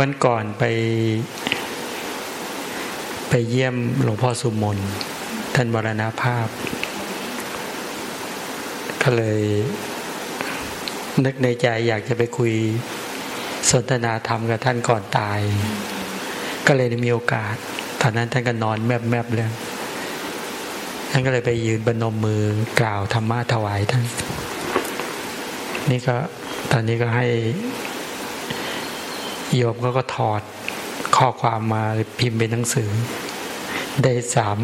วันก่อนไป ไปเยี่ยมหลวงพ่อสุมนท่านบรณภาพ ก็เลย นึกในใจอยากจะไปคุยสนทนาธรรมกับท่านก่อนตาย ก็เลยได้มีโอกาสตอนนั้นท่านก็นอนแมบแมบเลยท่านก็เลยไปยืนบนมมือกล่าวธรรมะถวายท่าน นี่ก็ตอนนี้ก็ให้ โยมก็ก็ถอดข้อความมาพิมพ์เป็นหนังสือ ได้สาม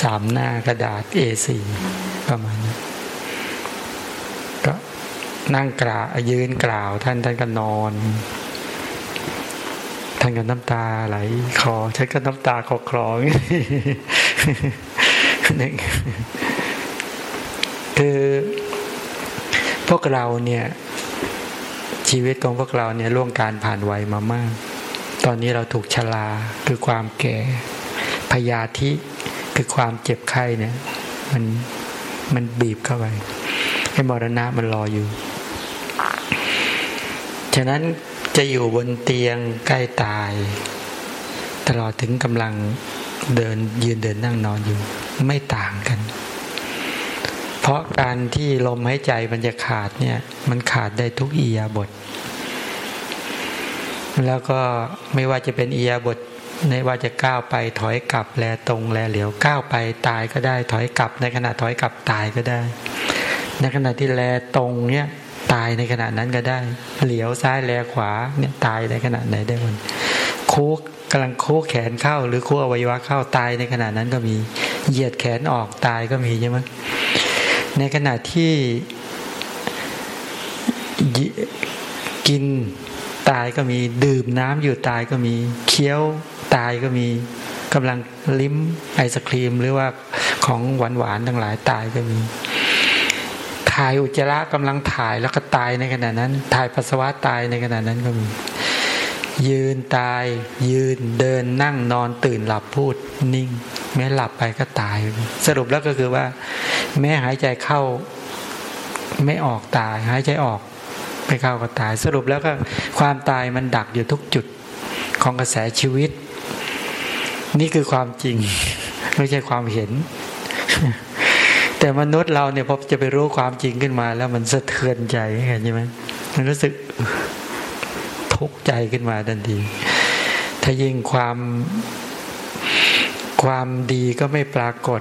สามหน้ากระดาษ A4 ประมาณนี้ก็นั่งกล่าวยืนกล่าว ท่านท่านก็นอน ท่านก็น้ำตาไหลคอฉันก็น้ำตาคอคลองคือพวกเราเนี่ย ชีวิตของพวกเราเนี่ยล่วงการผ่านวัยมามาก ตอนนี้เราถูกชราคือความแก่พยาธิคือความเจ็บไข้เนี่ย มันมันบีบเข้าไปให้มรณะมันรออยู่ ฉะนั้นจะอยู่บนเตียงใกล้ตาย ตลอดถึงกำลังเดินยืนเดินนั่งนอนอยู่ ไม่ต่างกัน เพราะการที่ลมหายใจมันจะขาดเนี่ย มันขาดได้ทุกอียาบท แล้วก็ไม่ว่าจะเป็นอียาบทในว่าจะก้าวไปถอยกลับแลตรงแลเหลียวก้าวไปตายก็ได้ ถอยกลับ ในขณะถอยกลับตายก็ได้ ในขณะที่แลตรงเนี่ยตายในขณะนั้นก็ได้ เหลียวซ้ายแลขวาเนี่ยตายในขณะไหนได้มันคุกกำลังคุกแขนเข้า หรือคุกอวัยวะเข้าตายในขณะนั้นก็มีเหยียดแขนออกตายก็มีใช่ไหม ในขณะที่กินตายก็มีดื่มน้ำอยู่ตายก็มีเคี้ยวตายก็มีกำลังลิ้มไอศครีม หรือว่าของหวานหวานทั้งหลายตายก็มี ถ่ายอุจจาระกำลังถ่ายแล้วก็ตายในขณะนั้น ถ่ายปัสสาวะตายในขณะนั้นก็มี ยืนตาย ยืนเดินนั่งนอนตื่นหลับพูดนิ่ง แม้หลับไปก็ตาย สรุปแล้วก็คือว่า แม้หายใจเข้าไม่ออกตาย หายใจออกไม่เข้าก็ตาย สรุปแล้วก็ความตายมันดักอยู่ทุกจุดของกระแสชีวิต นี่คือความจริง ไม่ใช่ความเห็น แต่มนุษย์เราเนี่ยพอจะไปรู้ความจริงขึ้นมา แล้วมันสะเทือนใจเห็นใช่ไหมมันรู้สึกทุกข์ใจขึ้นมาทันทีถ้ายิ่งความ ความดีก็ไม่ปรากฏ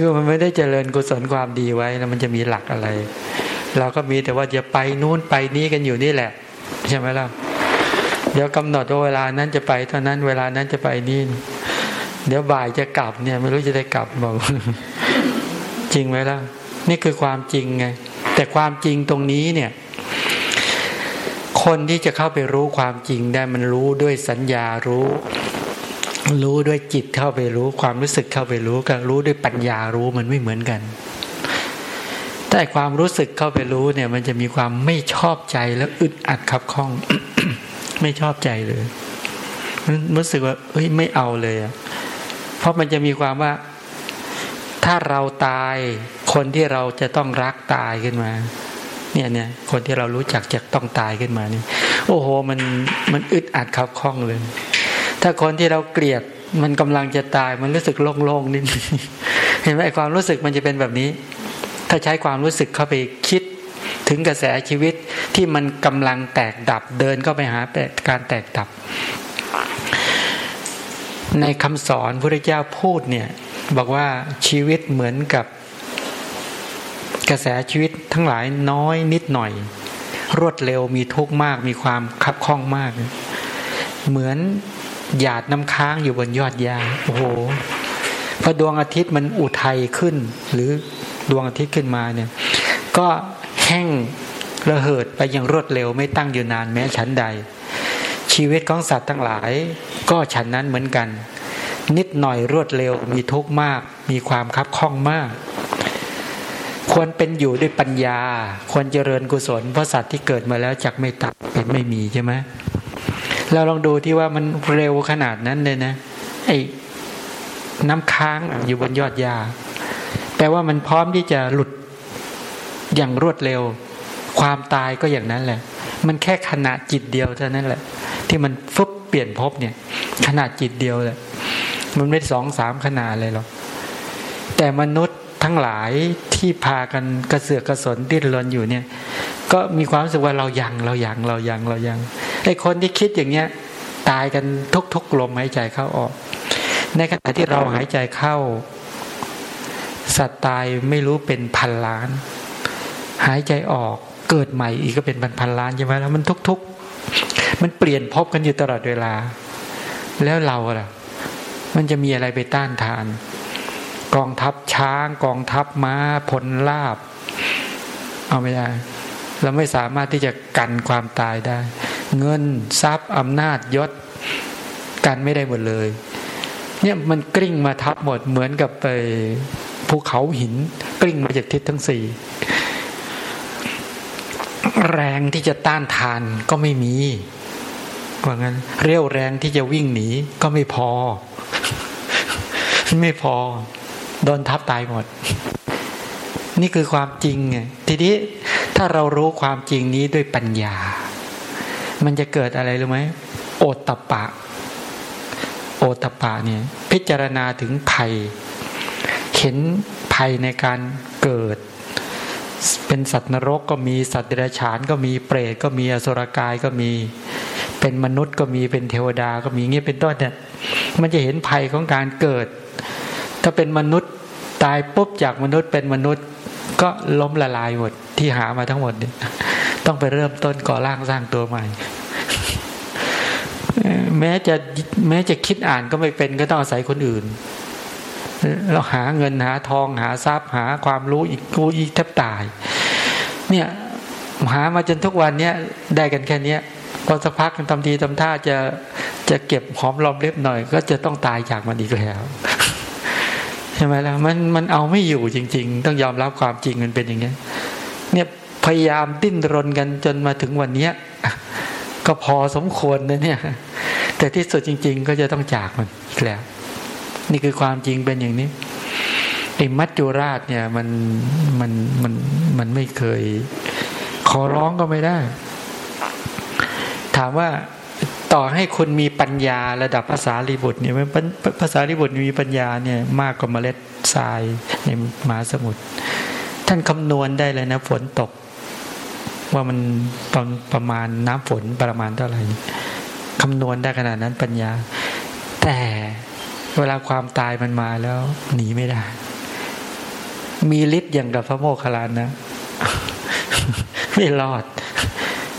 คือมันไม่ได้เจริญกุศลความดีไว้แล้วมันจะมีหลักอะไร เราก็มีแต่ว่าจะไปนู้นไปนี้กันอยู่นี่แหละ ใช่ไหมล่ะเดี๋ยวกำหนดว่าเวลานั้นจะไปเท่านั้นเวลานั้นจะไปนี่เดี๋ยวบ่ายจะกลับเนี่ย ไม่รู้จะได้กลับบอกจริงไหมล่ะ นี่คือความจริงไง แต่ความจริงตรงนี้เนี่ย คนที่จะเข้าไปรู้ความจริงได้มันรู้ด้วยสัญญารู้ รู้ด้วยจิตเข้าไปรู้ ความรู้สึกเข้าไปรู้กับรู้ด้วยปัญญารู้มันไม่เหมือนกัน แต่ความรู้สึกเข้าไปรู้เนี่ย มันจะมีความไม่ชอบใจแล้วอึดอัดขับข้อง ไม่ชอบใจเลยมันรู้สึกว่าเฮ้ยไม่เอาเลยอะเพราะมันจะมีความว่า ถ้าเราตาย คนที่เราจะต้องรักตายขึ้นมา เนี่ยเนี่ยคนที่เรารู้จักจะต้องตายขึ้นมานี่โอ้โห มันมันอึดอัดขับข้องเลย ถ้าคนที่เราเกลียดมันกำลังจะตายมันรู้สึกโล่งๆนิดเห็นไหมความรู้สึกมันจะเป็นแบบนี้ ถ้าใช้ความรู้สึกเข้าไปคิดถึงกระแสชีวิตที่มันกำลังแตกดับเดินก็ไปหาการแตกดับ ในคำสอนพระเจ้าพูดเนี่ยบอกว่าชีวิตเหมือนกับกระแสชีวิตทั้งหลายน้อยนิดหน่อย รวดเร็วมีทุกข์มากมีความคับข้องมาก เหมือน หยาดน้ำค้างอยู่บนยอดยาโอ้โหพอดวงอาทิตย์มันอุทัยขึ้น หรือดวงอาทิตย์ขึ้นมาเนี่ย ก็แห้งระเหิดไปอย่างรวดเร็วไม่ตั้งอยู่นานแม้ชั้นใด ชีวิตของสัตว์ทั้งหลาย ก็ฉันนั้นเหมือนกัน นิดหน่อยรวดเร็วมีทุกข์มาก มีความคับข้องมาก ควรเป็นอยู่ด้วยปัญญา ควรเจริญกุศลเพราะสัตว์ที่เกิดมาแล้วจักไม่ตัดเป็นไม่มีใช่ไหม เราลองดูที่ว่ามันเร็วขนาดนั้นเลยนะไอ้น้ำค้างอยู่บนยอดยาแปลว่ามันพร้อมที่จะหลุดอย่างรวดเร็ว ความตายก็อย่างนั้นแหละ มันแค่ขณะจิตเดียวเท่านั้นแหละ ที่มันฟุบเปลี่ยนภพเนี่ยขนาดจิตเดียวเลยมันไม่สองสามขนาดเลยหรอกแต่มนุษย์ทั้งหลายที่พากันกระเสือกกระสนดิ้นรนอยู่เนี่ย ก็มีความรู้สึกว่าเรายังเรายังเรายังเรายัง ไอ้คนที่คิดอย่างเงี้ยตายกันทุกๆลมหายใจเข้าออก ในขณะที่เราหายใจเข้า สัตว์ตายไม่รู้เป็นพันล้าน หายใจออกเกิดใหม่อีกก็เป็นพันพันล้านใช่ไหมแล้วมันทุกๆ มันเปลี่ยนพบกันอยู่ตลอดเวลา แล้วเราล่ะ มันจะมีอะไรไปต้านทาน กองทัพช้างกองทัพม้าผลลาบ เอาไม่ได้ เราไม่สามารถที่จะกันความตายได้ เงินทรัพย์อำนาจยศกันไม่ได้หมดเลย เนี่ยมันกลิ้งมาทับหมดเหมือนกับไปภูเขาหิน กลิ้งมาจากทิศทั้งสี่แรงที่จะต้านทานก็ไม่มีว่างั้น เรี่ยวแรงที่จะวิ่งหนีก็ไม่พอ ไม่พอ โดนทับตายหมด นี่คือความจริงไงทีนี้ถ้าเรารู้ความจริงนี้ด้วยปัญญา มันจะเกิดอะไรรู้ไหมโอตตะปะ โอตตะปะเนี่ย พิจารณาถึงภัย เห็นภัยในการเกิด เป็นสัตว์นรกก็มีสัตว์เดรัจฉานก็มีเปรตก็มีอสุรกายก็มี เป็นมนุษย์ก็มีเป็นเทวดาก็มีเงี้ยเป็นต้นเนี่ยมันจะเห็นภัยของการเกิด ถ้าเป็นมนุษย์ตายปุ๊บจากมนุษย์เป็นมนุษย์ก็ล้มละลายหมดที่หามาทั้งหมดเนี่ย ต้องไปเริ่มต้นก่อร่างสร้างตัวใหม่ แม้จะแม้จะคิดอ่านก็ไม่เป็นก็ต้องอาศัยคนอื่นเราหาเงินหาทองหาทรัพย์หาความรู้อีกกูอีกแทบตาย เนี่ยหามาจนทุกวันเนี้ยได้กันแค่เนี้ยพอสักพักทำทีทำท่าจะจะเก็บหอมรอมเล็บหน่อย ก็จะต้องตายจากมันอีกแล้วใช่ไหมล่ะมันมันเอาไม่อยู่จริง ๆ ต้องยอมรับความจริงมันเป็นอย่างเงี้เนี่ย พยายามดิ้นรนกันจนมาถึงวันเนี้ยก็พอสมควรนะเนี่ย แต่ที่สุดจริง ๆ ก็จะต้องจากมันแล้ว นี่คือความจริงเป็นอย่างนี้ไอ้มัจจุราชเนี่ยมันมันมันมันไม่เคย ขอร้องก็ไม่ได้ ถามว่าต่อให้คุณมีปัญญาระดับภาษาลิบุตรเนี่ยภาษาลิบุตรมีปัญญาเนี่ยมากกว่าเมล็ดทรายในมหาสมุทรท่านคำนวณได้เลยนะฝนตก ว่ามันประประมาณน้ำฝนประมาณเท่าไหร่คำนวณได้ขนาดนั้นปัญญา แต่เวลาความตายมันมาแล้ว หนีไม่ได้ มีฤทธิ์อย่างกับพระโมคคัลลานนะไม่รอด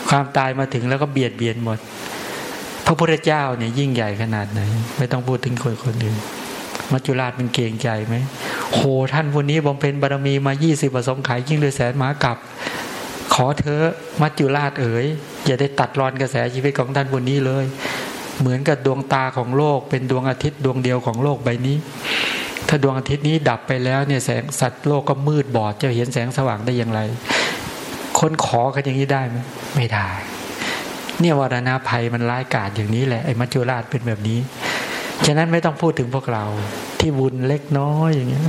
ความตายมาถึงแล้วก็เบียดเบียนหมด พระพุทธเจ้าเนี่ยยิ่งใหญ่ขนาดไหน ไม่ต้องพูดถึงคนคนอื่นมัจจุราชเป็นเก่งใจไหมโหท่านวันนี้บำเพ็ญบารมีมายี่สิบประสงค์ขายยิ่งเลยแสนหมากับ ขอเธอมัจจุราชเอ๋ยอย่าได้ตัดรอนกระแสชีวิตของท่านวันนี้เลย เหมือนกับดวงตาของโลก เป็นดวงอาทิตย์ดวงเดียวของโลกใบนี้ ถ้าดวงอาทิตย์นี้ดับไปแล้วเนี่ยแสงสัตว์โลกก็มืดบอดจะเห็นแสงสว่างได้อย่างไร คนขอกันอย่างนี้ได้ไหมไม่ได้ เนี่ยวารณาภัยมันร้ายกาจอย่างนี้แหละไอ้มัจจุราชเป็นแบบนี้ฉะนั้นไม่ต้องพูดถึงพวกเราที่บุญเล็กน้อยอย่างเงี้ย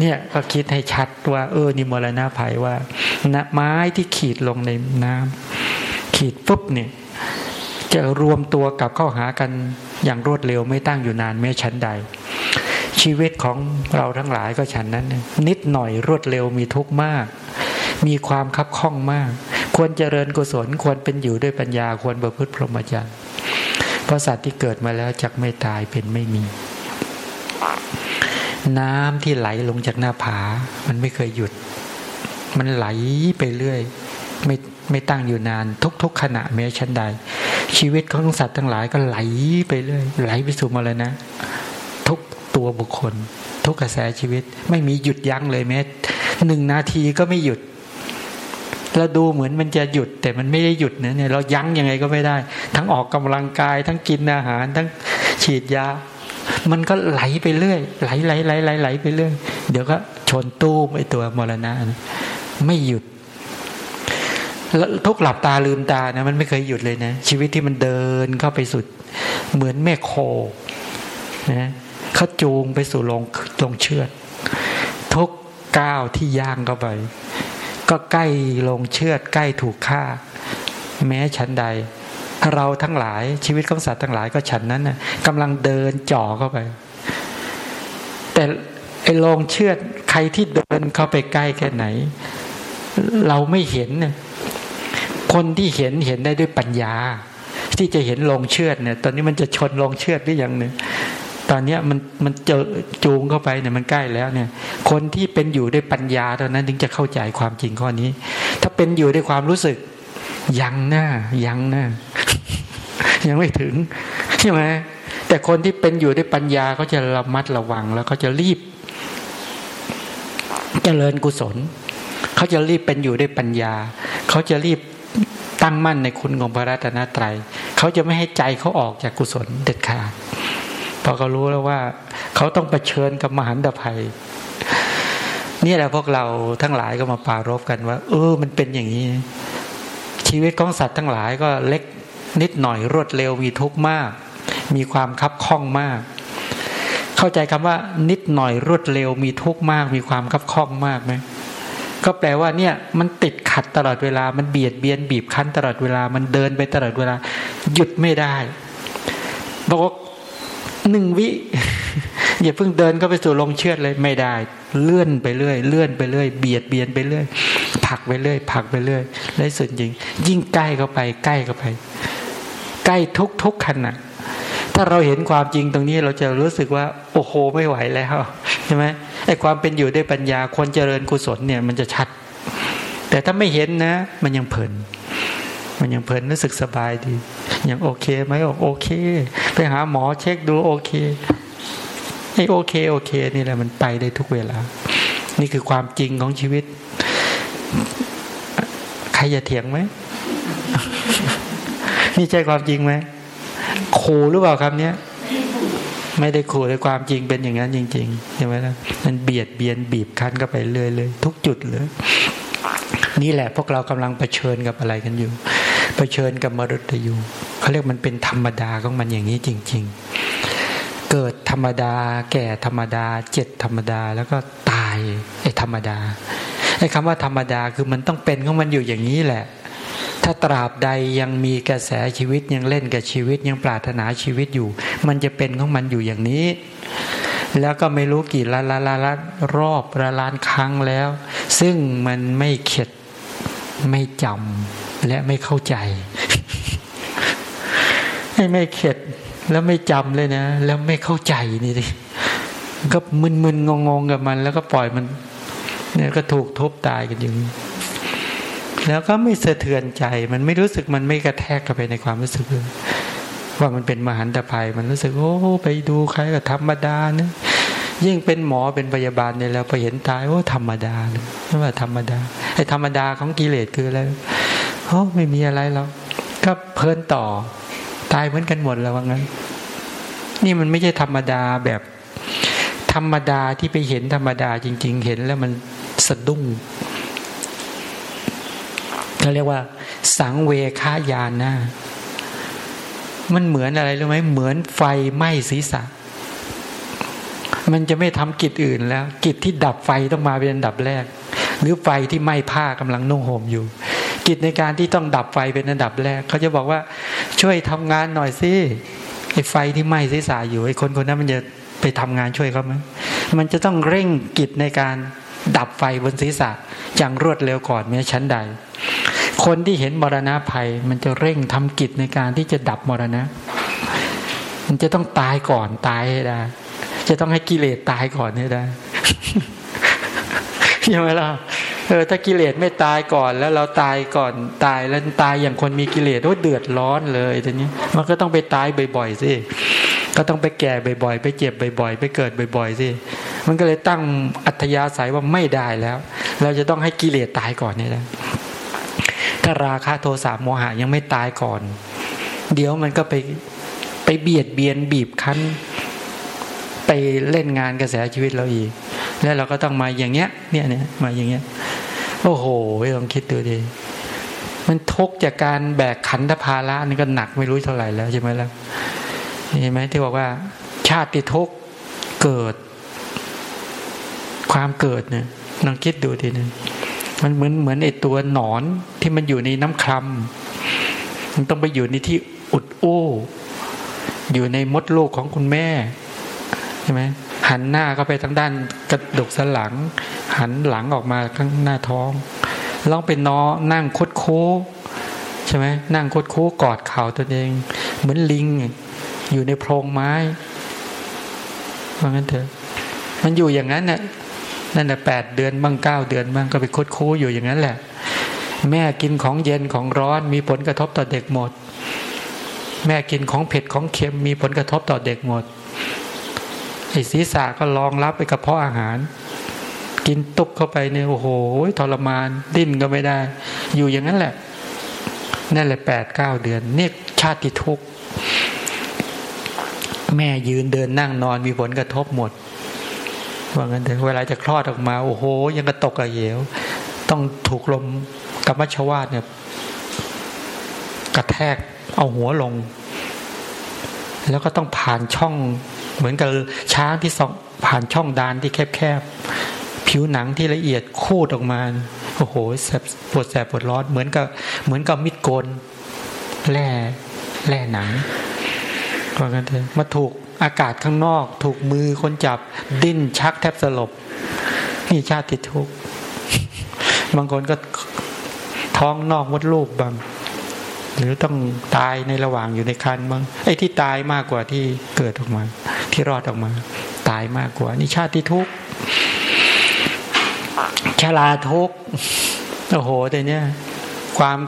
เนี่ยก็คิดให้ชัดว่า เออนี่มรณาภัยว่า ไม้ที่ขีดลงในน้ำขีดปุ๊บเนี่ยจะรวมตัวกับเข้าหากันอย่างรวดเร็วไม่ตั้งอยู่นานไม่ชั้นใด ชีวิตของเราทั้งหลายก็ฉันนั้น นิดหน่อยรวดเร็วมีทุกข์มาก มีความคับข้องมาก ควรเจริญกุศลควรเป็นอยู่ด้วยปัญญาควรประพฤติพรหมจรรย์เพราะสัตว์ที่เกิดมาแล้วจักไม่ตายเป็นไม่มี น้ำที่ไหลลงจากหน้าผา มันไม่เคยหยุด มันไหลไปเรื่อย ไม่ไม่ตั้งอยู่นาน ทุก ๆ ขณะแม้ชั้นใด ชีวิตของสัตว์ทั้งหลายก็ไหลไปเรื่อยไหลไปสู่มาเลนะทุกตัวบุคคล ทุกกระแสชีวิต ไม่มีหยุดยั้งเลยแม้หนึ่งนาทีก็ไม่หยุดเราดูเหมือนมันจะหยุด แต่มันไม่ได้หยุดนะเนี่ยเรายั้งยังไงก็ไม่ได้ ทั้งออกกำลังกาย ทั้งกินอาหาร ทั้งฉีดยา มันก็ไหลไปเรื่อยไหลไหลไหลไหลไหลไปเรื่อยเดี๋ยวก็ชนตู้ไอตัวมรณะ ไม่หยุดทุกหลับตาลืมตานะมันไม่เคยหยุดเลยนะ ชีวิตที่มันเดินเข้าไปสุด เหมือนแม่โคนะเขาจูงไปสู่ลงลงเชือด ทุกก้าวที่ย่างเข้าไป ก็ใกล้ลงเชือด ใกล้ถูกฆ่า แม้ชั้นใด เราทั้งหลายชีวิตของสัตว์ทั้งหลายก็ฉันนั้นนะกำลังเดินจ่อเข้าไป แต่ไอ้ลงเชือดใครที่เดินเข้าไปใกล้แค่ไหน เราไม่เห็นคนที่เห็นเห็นได้ด้วยปัญญา ที่จะเห็นลงเชือดเนี่ย ตอนนี้มันจะชนลงเชือดหรือยังเนี่ยตอนนี้มันมันเจอจูงเข้าไปเนี่ยมันใกล้แล้วเนี่ย คนที่เป็นอยู่ด้วยปัญญาเท่านั้นถึงจะเข้าใจความจริงข้อนี้ ถ้าเป็นอยู่ด้วยความรู้สึกยังหน้ายังหน้ายังไม่ถึงใช่ไหมแต่คนที่เป็นอยู่ด้วยปัญญาก็จะระมัดระวังแล้วก็จะรีบเจริญกุศล เขาจะรีบเป็นอยู่ด้วยปัญญา เขาจะรีบตั้งมั่นในคุณของพระรัตนตรัย เขาจะไม่ให้ใจเขาออกจากกุศลเด็ดขาดพอเขารู้แล้วว่า เขาต้องเผชิญกับมหันตภัยนี่แหละพวกเราทั้งหลายก็มาปารบกันว่า เออ มันเป็นอย่างนี้ ชีวิตของสัตว์ทั้งหลายก็เล็กนิดหน่อยรวดเร็วมีทุกข์มาก มีความคับข้องมาก เข้าใจคำว่า นิดหน่อยรวดเร็วมีทุกข์มาก มีความคับข้องมากไหม ก็แปลว่าเนี่ยมันติดขัดตลอดเวลา มันเบียดเบียนบีบคั้นตลอดเวลา มันเดินไปตลอดเวลา หยุดไม่ได้บอกว่าหนึ่งวิ อย่าเพิ่งเดินก็ไปสู่ลงเชือดเลยไม่ได้ เลื่อนไปเรื่อย เลื่อนไปเรื่อย เบียดเบียนไปเรื่อยผักไปเรื่อยผักไปเรื่อยและสุดจริง ยิ่งใกล้เข้าไป ใกล้เข้าไป ใกล้ทุกทุกขณะถ้าเราเห็นความจริงตรงนี้เราจะรู้สึกว่า โอ้โหไม่ไหวแล้ว ใช่ไหมไอ้ความเป็นอยู่ด้วยปัญญาคนเจริญกุศลเนี่ยมันจะชัด แต่ถ้าไม่เห็นนะ มันยังเพลินมันยังเพลินรู้สึกสบายดี ยังโอเคไหมโอเค ไปหาหมอเช็คดูโอเคไอ้โอเคโอเค นี่แหละมันไปได้ทุกเวลา นี่คือความจริงของชีวิต ใครจะเถียงไหมนี่ใช่ความจริงไหมขู่หรือเปล่าครับเนี้ย ไม่ได้ขู่เลยความจริงเป็นอย่างนั้นจริงๆใช่ไหมล่ะมันเบียดเบียนบีบคั้นก็ไปเรื่อยเลยทุกจุดเลย นี่แหละพวกเรากำลังเผชิญกับอะไรกันอยู่เผชิญกับมรดยูเขาเรียกมันเป็นธรรมดาของมันอย่างนี้จริง ๆ เกิดธรรมดา แก่ธรรมดา เจ็ดธรรมดาแล้วก็ตายไอ้ธรรมดาไอ้คำว่าธรรมดาคือมันต้องเป็นของมันอยู่อย่างนี้แหละ ถ้าตราบใดยังมีกระแสชีวิตยังเล่นกับชีวิตยังปรารถนาชีวิตอยู่ มันจะเป็นของมันอยู่อย่างนี้ แล้วก็ไม่รู้กี่ล้านล้านล้านรอบละล้านครั้งแล้ว ซึ่งมันไม่เข็ดไม่จำและไม่เข้าใจให้ไม่เข็ดแล้วไม่จำเลยนะ แล้วไม่เข้าใจนี่ดิก็มึนๆงงๆกับมัน แล้วก็ปล่อยมันเนี่ยก็ถูกทุบตายกันอยู่ แล้วก็ไม่สะเทือนใจ มันไม่รู้สึกมันไม่กระแทกกันไปในความรู้สึกเลยว่ามันเป็นมหันตภัย มันรู้สึกโอ้ไปดูใครก็ธรรมดาเนะยิ่งเป็นหมอเป็นพยาบาลเนี่ยแล้วพอเห็นตายโอ้ธรรมดาเลยว่าธรรมดาไอ้ธรรมดาของกิเลสคืออะไรโอ้ไม่มีอะไรแล้วก็เพลินต่อ ตายเหมือนกันหมดแล้วว่างั้น นี่มันไม่ใช่ธรรมดาแบบ ธรรมดาที่ไปเห็นธรรมดาจริง ๆ เห็นแล้วมันสะดุ้ง เขาเรียกว่า สังเวคายานนะมันเหมือนอะไรรู้ไหมเหมือนไฟไหม้ศีรษะ มันจะไม่ทำกิจอื่นแล้ว กิจที่ดับไฟต้องมาเป็นอันดับแรก หรือไฟที่ไหม้ผ้ากำลังนุ่งห่มอยู่ กิจในการที่ต้องดับไฟเป็นอันดับแรก เขาจะบอกว่าช่วยทำงานหน่อยสิไอ้ไฟที่ไหม้ศีรษะอยู่ไอ้คนคนนั้นมันจะไปทำงานช่วยเขาไหมมันจะต้องเร่งกิจในการดับไฟบนศีรษะอย่างรวดเร็วก่อนแม้ชั้นใด คนที่เห็นมรณะภัย มันจะเร่งทำกิจในการที่จะดับมรณะ มันจะต้องตายก่อนตายให้ได้ จะต้องให้กิเลสตายก่อนให้ได้ใช่ไหมล่ะเออถ้ากิเลสไม่ตายก่อนแล้วเราตายก่อนตายแล้วตายอย่างคนมีกิเลสโอ้เดือดร้อนเลยทีนี้ มันก็ต้องไปตายบ่อยๆสิก็ต้องไปแก่บ่อยๆ ไปเจ็บบ่อยๆ ไปเกิดบ่อยๆสิมันก็เลยตั้งอัธยาศัยว่าไม่ได้แล้ว เราจะต้องให้กิเลสตายก่อนนี่แหละ ถ้าราคะโทสะโมหะยังไม่ตายก่อน เดี๋ยวมันก็ไปไปเบียดเบียนบีบคั้น ไปเล่นงานกระแสชีวิตเราอีก แล้วเราก็ต้องมาอย่างเงี้ย เนี่ยเนี่ยมาอย่างเงี้ย โอ้โหลองคิดดูดิมันทุกจากการแบกขันธภาระนี่ก็หนักไม่รู้เท่าไหร่แล้วใช่ไหมล่ะเห็นไหมที่บอกว่า ชาติทุกเกิด ความเกิดเนี่ยลองคิดดูทีนึง มันเหมือนเหมือนไอตัวหนอนที่มันอยู่ในน้ำคร่ำมันต้องไปอยู่ในที่อุดอู้อยู่ในมดลูกของคุณแม่ใช่ไหมหันหน้าก็ไปทางด้านกระดูกสันหลัง หันหลังออกมาข้างหน้าท้องลองเป็นนอนั่งคดโค้ใช่ไหมนั่งคดโค้กอดเข่าตัวเอง เหมือนลิง อยู่ในโพรงไม้ว่างั้นเถอะมันอยู่อย่างนั้นน่ะ นั่นแหละแปดเดือนบ้างเก้าเดือนบ้างก็ไปคดโค้อยู่อย่างนั้นแหละ แม่กินของเย็นของร้อนมีผลกระทบต่อเด็กหมด แม่กินของเผ็ดของเค็มมีผลกระทบต่อเด็กหมดไอ้ศีรษะก็รองรับไปกับเพาะอาหาร กินตุบเข้าไปเนี่ยโอ้โหทรมานดิ้นก็ไม่ได้ อยู่อย่างนั้นแหละนั่นแหละแปดเก้าเดือนเนี่ยชาติทุกข์แม่ยืนเดินนั่งนอนมีผลกระทบหมด ว่างั้นเถอะเวลาจะคลอดออกมา โอ้โห ยังกระตกกระเหวต้องถูกลมกรรมชวาดเนี่ย กระแทกเอาหัวลง แล้วก็ต้องผ่านช่อง เหมือนกับช้างที่สองผ่านช่องดานที่แคบๆผิวหนังที่ละเอียดคูดออกมา โอ้โหแสบปวดแสบปวดร้อนเหมือนกับเหมือนกับมิดโกนแร่แร่หนังว่ากันเถอะมาถูก อากาศข้างนอก ถูกมือคนจับ ดิ้นชักแทบสลบ นี่ชาติทุกข์บางคนก็ท้องนอกมดลูกบาง หรือต้องตายในระหว่างอยู่ในคันบางไอ้ที่ตายมากกว่าที่เกิดออกมา ที่รอดออกมา ตายมากกว่า นี่ชาติทุกข์ชราทุกข์โอ้โหแต่เนี้ยความ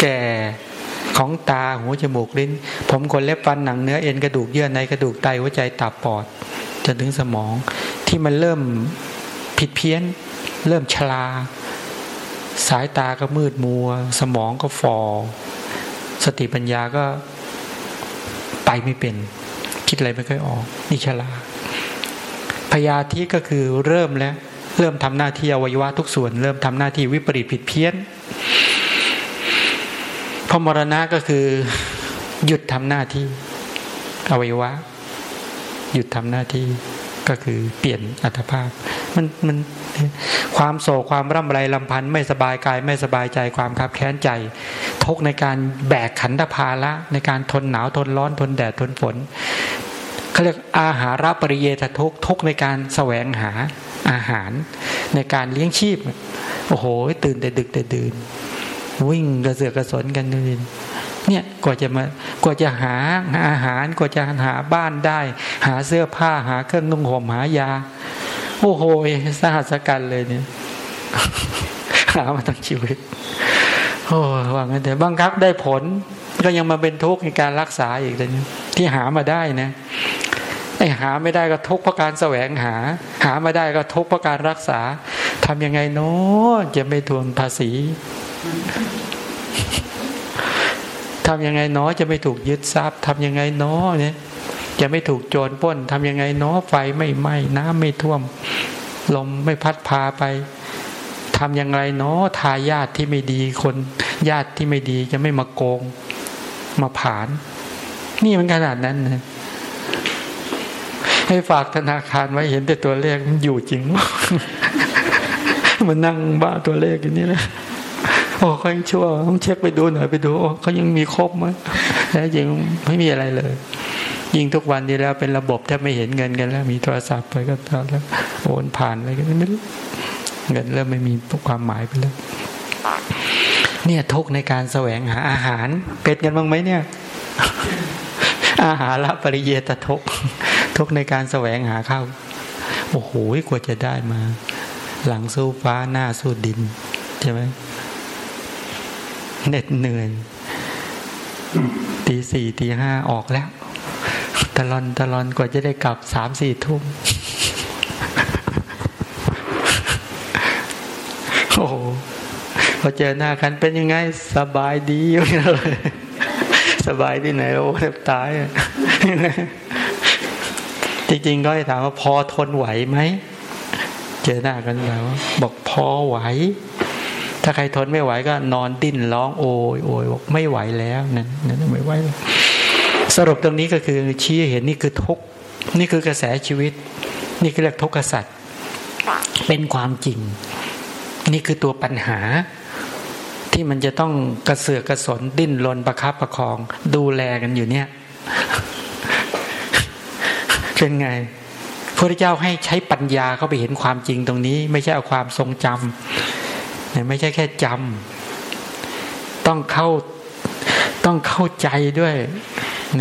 แก่ ของตาหูจมูกลิ้น ผมขนเล็บฟันหนังเนื้อเอ็นกระดูกเยื่อในกระดูกไตหัวใจตับปอดจนถึงสมอง ที่มันเริ่มผิดเพี้ยน เริ่มชราสายตาก็มืดมัว สมองก็ฟอสติปัญญาก็ไปไม่เป็น คิดอะไรไม่ค่อยออกนี่ชราพยาธิก็คือเริ่มแล้ว เริ่มทำหน้าที่อวัยวะทุกส่วน เริ่มทำหน้าที่วิปริตผิดเพี้ยน พอมรณะก็คือ หยุดทำหน้าที่ อวัยวะ หยุดทำหน้าที่ก็คือเปลี่ยนอัตภาพ มันมันความโศกความร่ำไรลำพันธ์ไม่สบายกายไม่สบายใจความคับแค้นใจ ทุกในการแบกขันธภาละในการทนหนาวทนร้อนทนแดดทนฝนเขาเรียกอาหาระปริเยททุกทุกในการแสวงหาอาหาร ในการเลี้ยงชีพ โอ้โห ตื่นแต่ดึกแต่ดื่น วิ่งกระเสือกกระสนกันเลยเนี่ยกว่าจะมากว่าจะหาอาหารกว่าจะหาบ้านได้ หาเสื้อผ้าหาเครื่องนุ่งห่มหายา โอ้โหสหัสกันเลยเนี่ย หามาตั้งชีวิตโอ้หว่างั้นแต่บางครั้งได้ผล ก็ยังมาเป็นทุกข์ในการรักษาอีกเลยที่หามาได้นะไอ้หาไม่ได้ก็ทุกข์เพราะการแสวงหา หามาได้ก็ทุกข์เพราะการรักษาทำยังไงเนาะจะไม่ทวงภาษี ทำยังไงนาะจะไม่ถูกยึดทรัพย์ทำยังไงนาะเนี่ย จะไม่ถูกโจรป้นทำยังไงนาะไฟไม่ไหม้น้ำไม่ท่วม ลมไม่พัดพาไปทำยังไงนาะทายาทที่ไม่ดีคนญาติที่ไม่ดีจะไม่มาโกง มาผาน นี่มันขนาดนั้นนะให้ฝากธนาคารไว้เห็นแต่ตัวเลขมันอยู่จริงมันนั่งบ้าตัวเลขอย่างนี้นะ โอ้เขายังชั่วต้องเช็คไปดูหน่อยไปดูเขายังมีครบไหมแต่จริงไม่มีอะไรเลย ยิ่งทุกวันนี้แล้วเป็นระบบแทบไม่เห็นเงินกันแล้ว มีโทรศัพท์ไปก็ตแล้วโอนผ่านอะไรกันไม่รู้เงินเริ่มไม่มีความหมายไปแล้วเนี่ยทุกในการแสวงหาอาหารเป็นกันบ้างไหมเนี่ย อาหารละปริเยตทุกทุกในการแสวงหาข้าวโอ้โหกว่าจะได้มา หลังสู้ฟ้าหน้าสู้ดินใช่ไหม เหน็ดเหนื่อยตีสี่ตีห้าออกแล้วตะลอนตะลอนกว่าจะได้กลับสามสี่ทุ่มโอ้พอเจอหน้ากันเป็นยังไง สบายดีอยู่เลยสบายที่ไหนโอ้แทบตาย จริงๆก็ให้ถามว่าพอทนไหวไหม เจอหน้ากันแล้ว บอกพอไหว ถ้าใครทนไม่ไหวก็นอนดิ้นร้องโอยโอยบอกไม่ไหวแล้วนั่นนั่นไม่ไหวสรุปตรงนี้ก็คือชี้เห็นนี่คือทุกนี่คือกระแสชีวิต นี่คือเรียกทุกขสัตว์เป็นความจริง นี่คือตัวปัญหา ที่มันจะต้องกระเสือกกระสนดิ้นรนประคับประคองดูแลกันอยู่เนี่ยเป็นไงพระเจ้าให้ใช้ปัญญาเข้าไปเห็นความจริงตรงนี้ ไม่ใช่เอาความทรงจำ ไม่ใช่แค่จำต้องเข้าต้องเข้าใจด้วย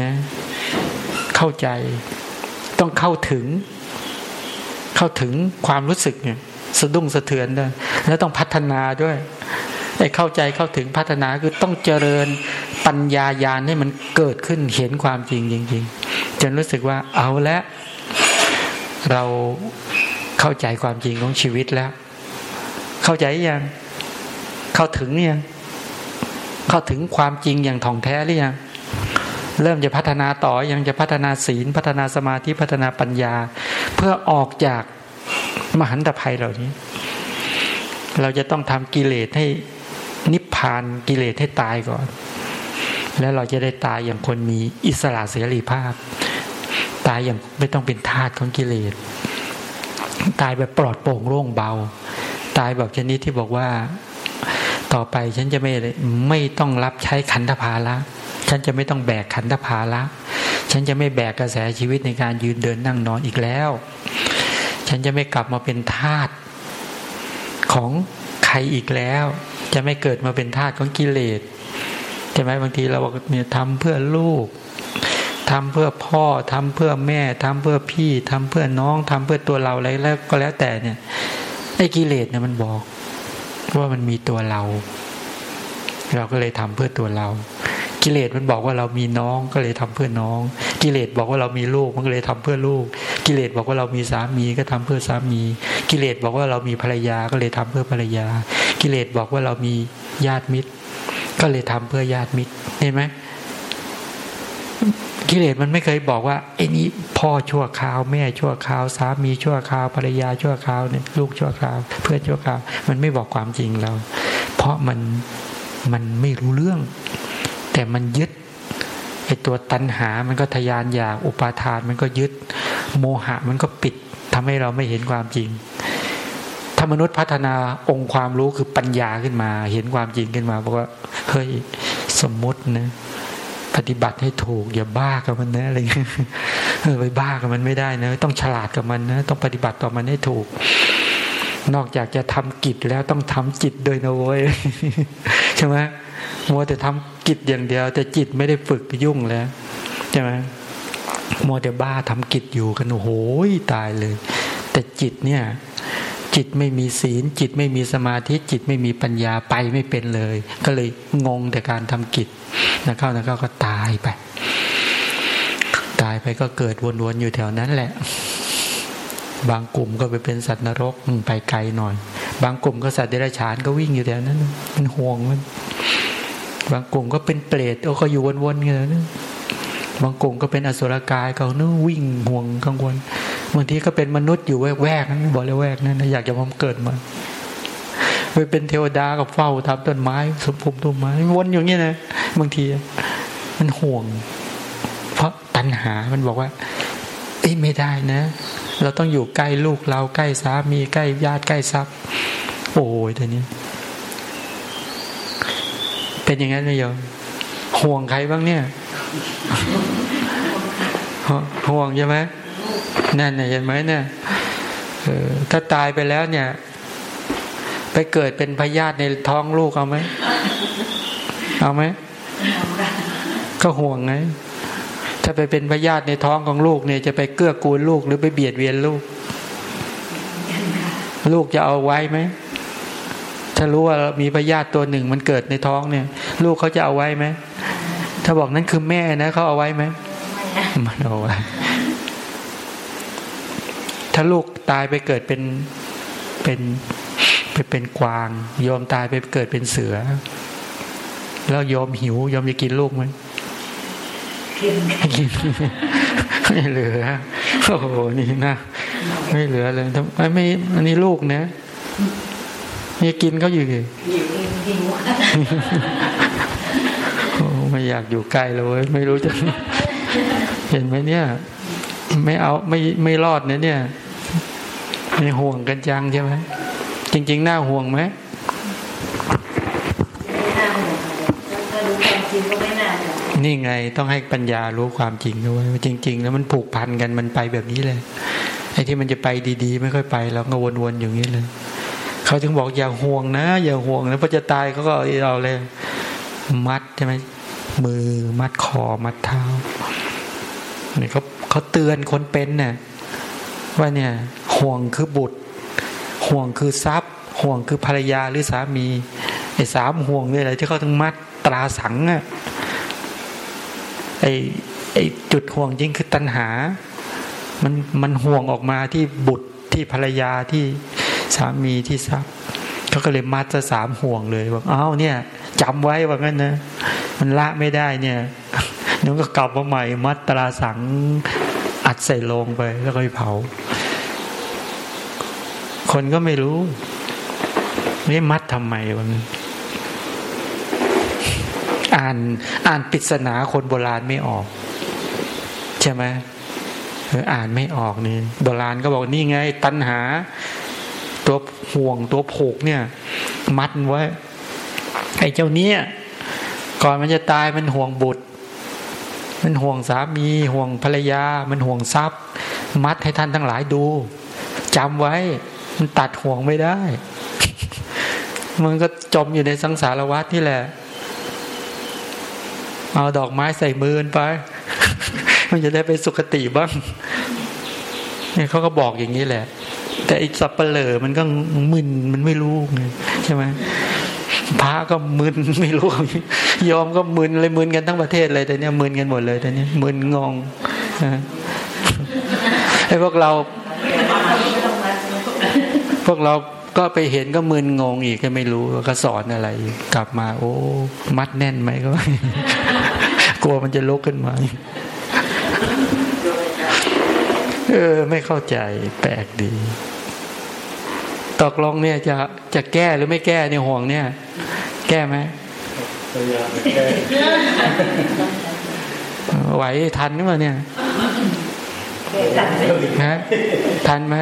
นะเข้าใจ ต้องเข้าถึง เข้าถึงความรู้สึกเนี่ยสะดุ้งสะเทือนด้วยแล้วต้องพัฒนาด้วยไอ้เข้าใจเข้าถึงพัฒนาคือต้องเจริญปัญญายาณให้มันเกิดขึ้นเห็นความจริงจริงๆจนรู้สึกว่าเอาละเราเข้าใจความจริงของชีวิตแล้ว เข้าใจยัง เข้าถึงยัง เข้าถึงความจริงอย่างท่องแท้หรือยัง เริ่มจะพัฒนาต่อยังจะพัฒนาศีล พัฒนาสมาธิพัฒนาปัญญา เพื่อออกจากมหันตภัยเหล่านี้ เราจะต้องทำกิเลสให้นิพพานกิเลสให้ตายก่อน แล้วเราจะได้ตายอย่างคนมีอิสระเสรีภาพ ตายอย่างไม่ต้องเป็นทาสของกิเลส ตายแบบปลอดโปร่งโล่งเบา ตายแบบชนิดที่บอกว่า ต่อไปฉันจะไม่ไม่ต้องรับใช้ขันธภาระฉันจะไม่ต้องแบกขันธภาระฉันจะไม่แบกกระแสชีวิตในการยืนเดินนั่งนอนอีกแล้ว ฉันจะไม่กลับมาเป็นทาสของใครอีกแล้ว จะไม่เกิดมาเป็นทาสของกิเลสใช่ไหมบางทีเราบอกเนี่ยทำเพื่อลูกทำเพื่อพ่อทำเพื่อแม่ทำเพื่อพี่ทำเพื่อน้องทำเพื่อตัวเราอะไรแล้วก็แล้วแต่เนี่ย ไอ้กิเลสเนี่ยมันบอก ว่ามันมีตัวเรา เราก็เลยทำเพื่อตัวเรา กิเลสมันบอกว่าเรามีน้องก็เลยทำเพื่อน้อง กิเลสบอกว่าเรามีลูกมันก็เลยทำเพื่อลูก กิเลสบอกว่าเรามีสามีก็ทำเพื่อสามี กิเลสบอกว่าเรามีภรรยาก็เลยทำเพื่อภรรยา กิเลสบอกว่าเรามีญาติมิตร ก็เลยทำเพื่อญาติมิตรเห็นไหม กิเลสมันไม่เคยบอกว่าไอ้นี้พ่อชั่วคราว แม่ชั่วคราว สามีชั่วคราวภรรยาชั่วคราวเนี่ยลูกชั่วคราว เพื่อนชั่วคราว มันไม่บอกความจริงเรา เพราะมันมันไม่รู้เรื่อง แต่มันยึดไอตัวตัณหา มันก็ทยานอยากอุปาทาน มันก็ยึดโมหะมันก็ปิดทำให้เราไม่เห็นความจริง ถ้ามนุษย์พัฒนาองค์ความรู้คือปัญญาขึ้นมา เห็นความจริงขึ้นมาบอกว่าเฮ้ยสมมตินะ ปฏิบัติให้ถูก อย่าบ้ากับมันนะอะไรเงี้ยไปบ้ากับมันไม่ได้นะ ต้องฉลาดกับมันนะ ต้องปฏิบัติต่อมันให้ถูก นอกจากจะทำกิจแล้วต้องทำจิตโดยนะเว้ยใช่ไหมมัวแต่ทำกิจอย่างเดียว แต่จิตไม่ได้ฝึกยุ่งแล้วใช่ไหมมัวแต่บ้าทำกิจอยู่กันโอ้โหตายเลย แต่จิตเนี่ย จิตไม่มีศีล จิตไม่มีสมาธิจิตไม่มีปัญญาไปไม่เป็นเลย ก็เลยงงแต่การทำกิจ นะเข้านะเข้าก็ตายไป ตายไปก็เกิดวนๆอยู่แถวนั้นแหละ บางกลุ่มก็ไปเป็นสัตว์นรกไปไกลหน่อย บางกลุ่มก็สัตว์เดรัจฉานก็วิ่งอยู่แถวนั้น มันห่วงมันบางกลุ่มก็เป็นเปรตก็อยู่วนๆกันนะบางกลุ่มก็เป็นอสุรกายเขาเนื้อวิ่งห่วงกังวลบางทีก็เป็นมนุษย์อยู่แวกๆนั้นบอกเลยแวกนั้นอยากจะมาเกิดมา ไปเป็นเทวดากับเฝ้าทำต้นไม้สมภูมิต้นไม้วนอย่างนี้นะบางที มันห่วง เพราะตัณหามันบอกว่าเอ้ไม่ได้นะ เราต้องอยู่ใกล้ลูกเราใกล้สามีใกล้ญาติใกล้ทรัพย์ โอ้ยแต่นี้ เป็นอย่างนั้นไหมโยมห่วงใครบ้างเนี่ยห่วงใช่ไหมนั่นเนี่ยเห็นไหมเนี่ยถ้าตายไปแล้วเนี่ย ไปเกิดเป็นพยาธิในท้องลูกเอาไหมเอาไหมก็ห่วงไง ถ้าไปเป็นพยาธิในท้องของลูกเนี่ยจะไปเกื้อกูลลูกหรือไปเบียดเบียนลูก ลูกจะเอาไว้ไหมถ้ารู้ว่ามีพยาธิตัวหนึ่งมันเกิดในท้องเนี่ย ลูกเขาจะเอาไว้ไหมถ้าบอกนั่นคือแม่นะเขาเอาไว้ไหมไม่เอาไว้ถ้าลูกตายไปเกิดเป็นเป็น ไปเป็นกวางยอมตายไปเกิดเป็นเสือ แล้วยอมหิวยอมจะกินลูกไหมกินกินไม่เหลือโอ้โหนี่นะไม่เหลือเลยทำไมไม่อันนี้ลูกนะนี่กินเขาอยู่เลยไม่อยากอยู่ใกล้เลยไม่รู้จะเห็นไหมเนี่ย ไม่เอาไม่ไม่รอดเนี่ยเนี่ยไม่ห่วงกันจังใช่ไหมจ ริง ๆ น่าห่วงไหมไม่น่าห่วงค่ะถ้ารู้ความจริงก็ไม่น่าห่วงนี่ไงต้องให้ปัญญารู้ความจริงด้วยว่าจริง ๆ แล้วมันผูกพันกันมันไปแบบนี้เลยไอ้ที่มันจะไปดีๆ ไม่ค่อยไปเราก็วนๆอย่างนี้เลยเขาถึงบอกอย่าห่วงนะ อย่าห่วงนะเพราะจะตายเขาก็เอาเลย มัดใช่ไหมมือมัดคอมัดเท้าเนี่ยเขาเขาเตือนคนเป็นเนี่ยว่าเนี่ยห่วงคือบุตร ห่วงคือทรัพย์ ห่วงคือภรรยาหรือสามีไอ้สามห่วงเนี่ยอะไรที่เขาต้องมัดตราสังอะไอ้ไอ้จุดห่วงยิ่งคือตัณหา มันมันห่วงออกมาที่บุตรที่ภรรยาที่สามีที่ทรัพย์เขาก็เลยมัดจะสามห่วงเลยบอกอ้าวเนี่ยจำไว้ว่างั้นนะมันละไม่ได้เนี่ยนึกก็กลับมาใหม่มัดตราสังอัดใส่ลงไปแล้วก็ไปเผา คนก็ไม่รู้นี่มัดทำไมวะงั้นอ่านอ่านปริศนาคนโบราณไม่ออก ใช่ไหมอออ่านไม่ออกนี่โบราณก็บอกนี่ไง ตัณหา ตัวห่วงตัวผูกเนี่ย มัดไว้ไอ้เจ้าเนี้ยก่อนมันจะตายมันห่วงบุตร มันห่วงสามี ห่วงภรรยา มันห่วงทรัพย์ มัดให้ท่านทั้งหลายดูจำไว้ มันตัดห่วงไม่ได้ มันก็จมอยู่ในสังสารวัฏนี่แหละ เอาดอกไม้ใส่มือมันไป มันจะได้ไปสุคติบ้างเนี่ยเขาก็บอกอย่างนี้แหละ แต่อ้สับเปลอมันก็มึนมันไม่รู้ไงใช่ไหมพระก็มึนไม่รู้ยอมก็มึนเลยมึนกันทั้งประเทศเลยแต่เนี้ยมึนกันหมดเลยแต่เนี้ยมึนงงไอ้พวกเรา พวกเราก็ไปเห็นก็มึนงงอีกก็ไม่รู้ก็สอนอะไร กลับมา โอ้ มัดแน่นไหมก็กลัวมันจะลุกขึ้นมาเออ ไม่เข้าใจแปลกดีตกลงเนี่ยจะจะแก้หรือไม่แก้เนี่ยห่วงเนี่ย แก้ไหมพยายามแก้ไหวทันหรือเปล่าเนี่ยแก้กันไม่นะทันไหม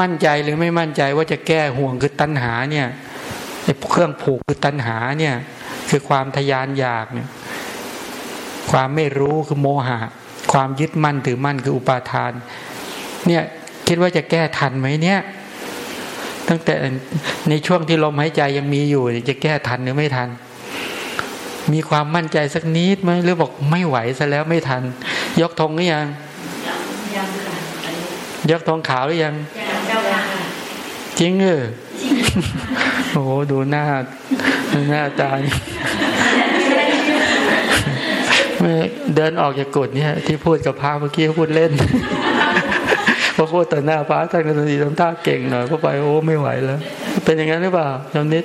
มั่นใจหรือไม่มั่นใจว่าจะแก้ห่วงคือตัณหาเนี่ยเครื่องผูกคือตัณหาเนี่ย คือความทยานอยากเนี่ย ความไม่รู้คือโมหะ ความยึดมั่นถือมั่นคืออุปาทาน เนี่ยคิดว่าจะแก้ทันไหมเนี่ย ตั้งแต่ในช่วงที่ลมหายใจยังมีอยู่จะแก้ทันหรือไม่ทัน มีความมั่นใจสักนิดไหมหรือบอกไม่ไหวซะแล้วไม่ทัน ยกธงหรือยัง ยกธงขาวหรือยังยังเจ้าค่ะจริงเออโอ้โหดูหน้าดูหน้าตานี่ไม่เดินออกจากกฎเนี่ย ที่พูดกับพระเมื่อกี้พูดเล่นพอพูดต่อหน้าพระท่านก็ดีทำท่าเก่งหน่อยก็ไปโอ้ไม่ไหวแล้ว เป็นอย่างนั้นหรือเปล่าจำนิด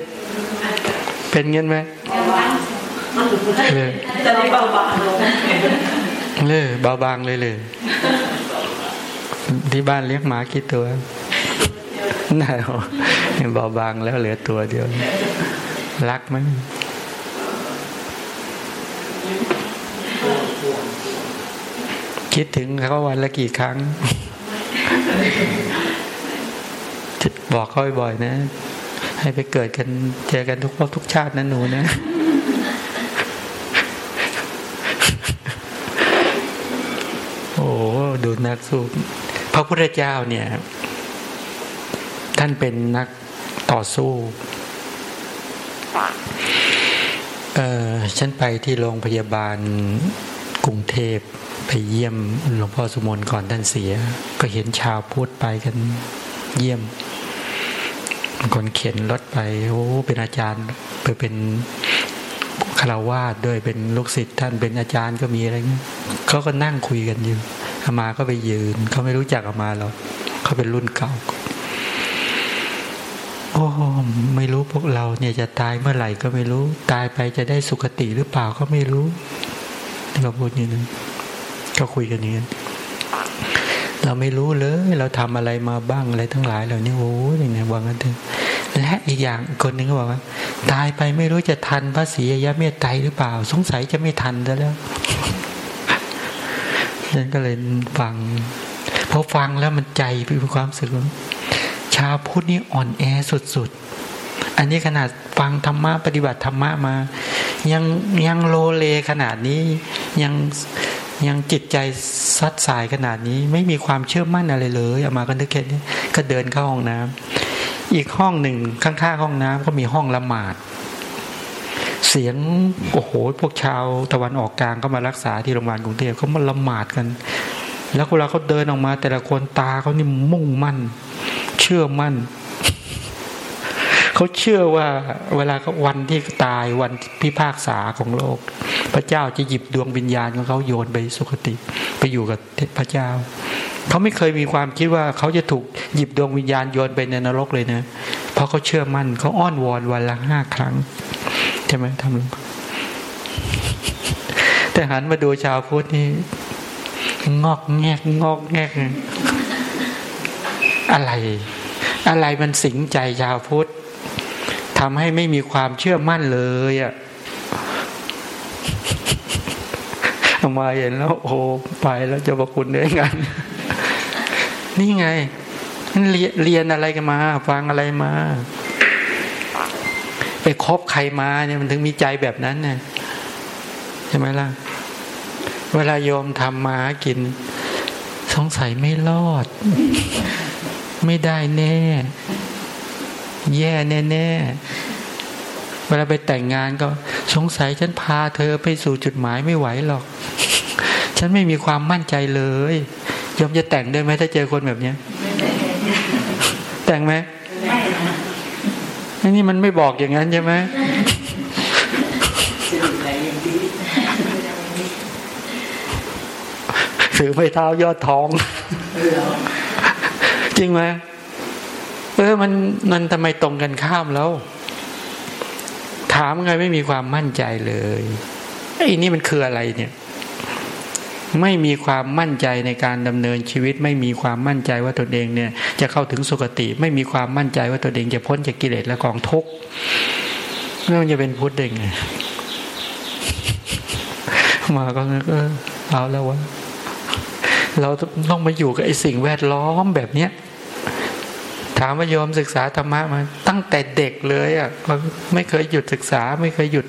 เป็นเงี้ยไหมเลยจะได้เบาบางลงเลยเบาบางเลยเลย ที่บ้านเลี้ยงหมากี่ตัวน่าเบาบางแล้วเหลือตัวเดียว รักไหมคิดถึงเขาวันละกี่ครั้ง บอกเขาบ่อยๆนะ ให้ไปเกิดกันเจอกันทุกภพทุกชาตินะหนูนะโอ้ดูนักสู้ พระพุทธเจ้าเนี่ย ท่านเป็นนักต่อสู้ เออฉันไปที่โรงพยาบาลกรุงเทพไปเยี่ยมหลวงพ่อสุมนก่อนท่านเสีย ก็เห็นชาวพูดไปกันเยี่ยมคนเข็นรถไปโอ้เป็นอาจารย์ไปเป็นคารวาสด้วยเป็นลูกศิษย์ท่านเป็นอาจารย์ก็มีอะไรเงี้ยเขาก็นั่งคุยกันอยู่ อามาก็ไปยืน เขาไม่รู้จักอามาหรอกเขาเป็นรุ่นเก่า โอ้ไม่รู้พวกเราเนี่ยจะตายเมื่อไหร่ก็ไม่รู้ ตายไปจะได้สุคติหรือเปล่าก็ไม่รู้นี่เขาพูดอย่างนี้ก็คุยกันอย่างนี้เราไม่รู้เลย เราทำอะไรมาบ้างอะไรทั้งหลายเหล่านี้โอ้ยอย่างนี้ว่างั้นเถอะและอีกอย่างคนหนึ่งก็บอกว่า ตายไปไม่รู้จะทันพระศรีอริยเมตไตรหรือเปล่า สงสัยจะไม่ทันซะแล้ว ฉันก็เลยฟังพอฟังแล้วมันใจมีความสึกชาวพุทธนี่อ่อนแอสุดๆ อันนี้ขนาดฟังธรรมะปฏิบัติธรรมะมา ยังยังโลเลขนาดนี้ยังยังจิตใจซัดสายขนาดนี้ ไม่มีความเชื่อมั่นอะไรเลยเอามาก็นึกแค่นี้ก็เดินเข้าห้องน้ำอีกห้องหนึ่งข้างๆห้องน้ำก็มีห้องละหมาด เสียงโอ้โหพวกชาวตะวันออกกลางก็มารักษาที่โรงพยาบาลกรุงเทพเขามาละหมาดกัน แล้วเวลาเขาเดินออกมา แต่ละคนตาเขานี่มุ่งมั่น เชื่อมั่นเขาเชื่อว่าเวลาเขาวันที่ตายวันพิพากษาของโลก พระเจ้าจะหยิบดวงวิญญาณของเขาโยนไปสุคติไปอยู่กับพระเจ้าเขาไม่เคยมีความคิดว่าเขาจะถูกหยิบดวงวิญญาณโยนไปในนรกเลยนะเพราะเขาเชื่อมั่นเขาอ้อนวอนวันละห้าครั้ง ใช่ไหมทำแต่หันมาดูชาวพุทธนี่งอกแงกงอกแงก อะไร อะไรมันสิงใจชาวพุทธทำให้ไม่มีความเชื่อมั่นเลยอะ่ะมาเห็นแล้วโอ้ไปแล้วจะบอกคุณด้วยกันนี่ไงเรียนเรียนอะไรกันมา ฟังอะไรมา ไปคบใครมาเนี่ยมันถึงมีใจแบบนั้นเนี่ยใช่ไหมล่ะ เวลาโยมทำมากิน สงสัยไม่รอด ไม่ได้แน่ แย่แน่แน่เวลาไปแต่งงานก็ สงสัยฉันพาเธอไปสู่จุดหมายไม่ไหวหรอก ฉันไม่มีความมั่นใจเลยยอมจะแต่งได้ไหมถ้าเจอคนแบบเนี้ย แต่งไหมอั นนี้มันไม่บอกอย่างนั้นใช่ไหมถือไม้เท้ายอดท้อง จริงไหมเออมันมันทำไมตรงกันข้ามแล้ว ถามไงไม่มีความมั่นใจเลยไอ้นี่มันคืออะไรเนี่ย ไม่มีความมั่นใจในการดำเนินชีวิต ไม่มีความมั่นใจว่าตนเองเนี่ยจะเข้าถึงสุคติ ไม่มีความมั่นใจว่าตนเองจะพ้นจากกิเลสและกองทุกข์แล้วมันจะเป็นพุทธได้ไงมาก็เออเอาแล้ววะเราต้องมาอยู่กับไอ้สิ่งแวดล้อมแบบเนี้ยถามว่าโยมศึกษาธรรมะมาตั้งแต่เด็กเลยอะไม่เคยหยุดศึกษา ไม่เคยหยุด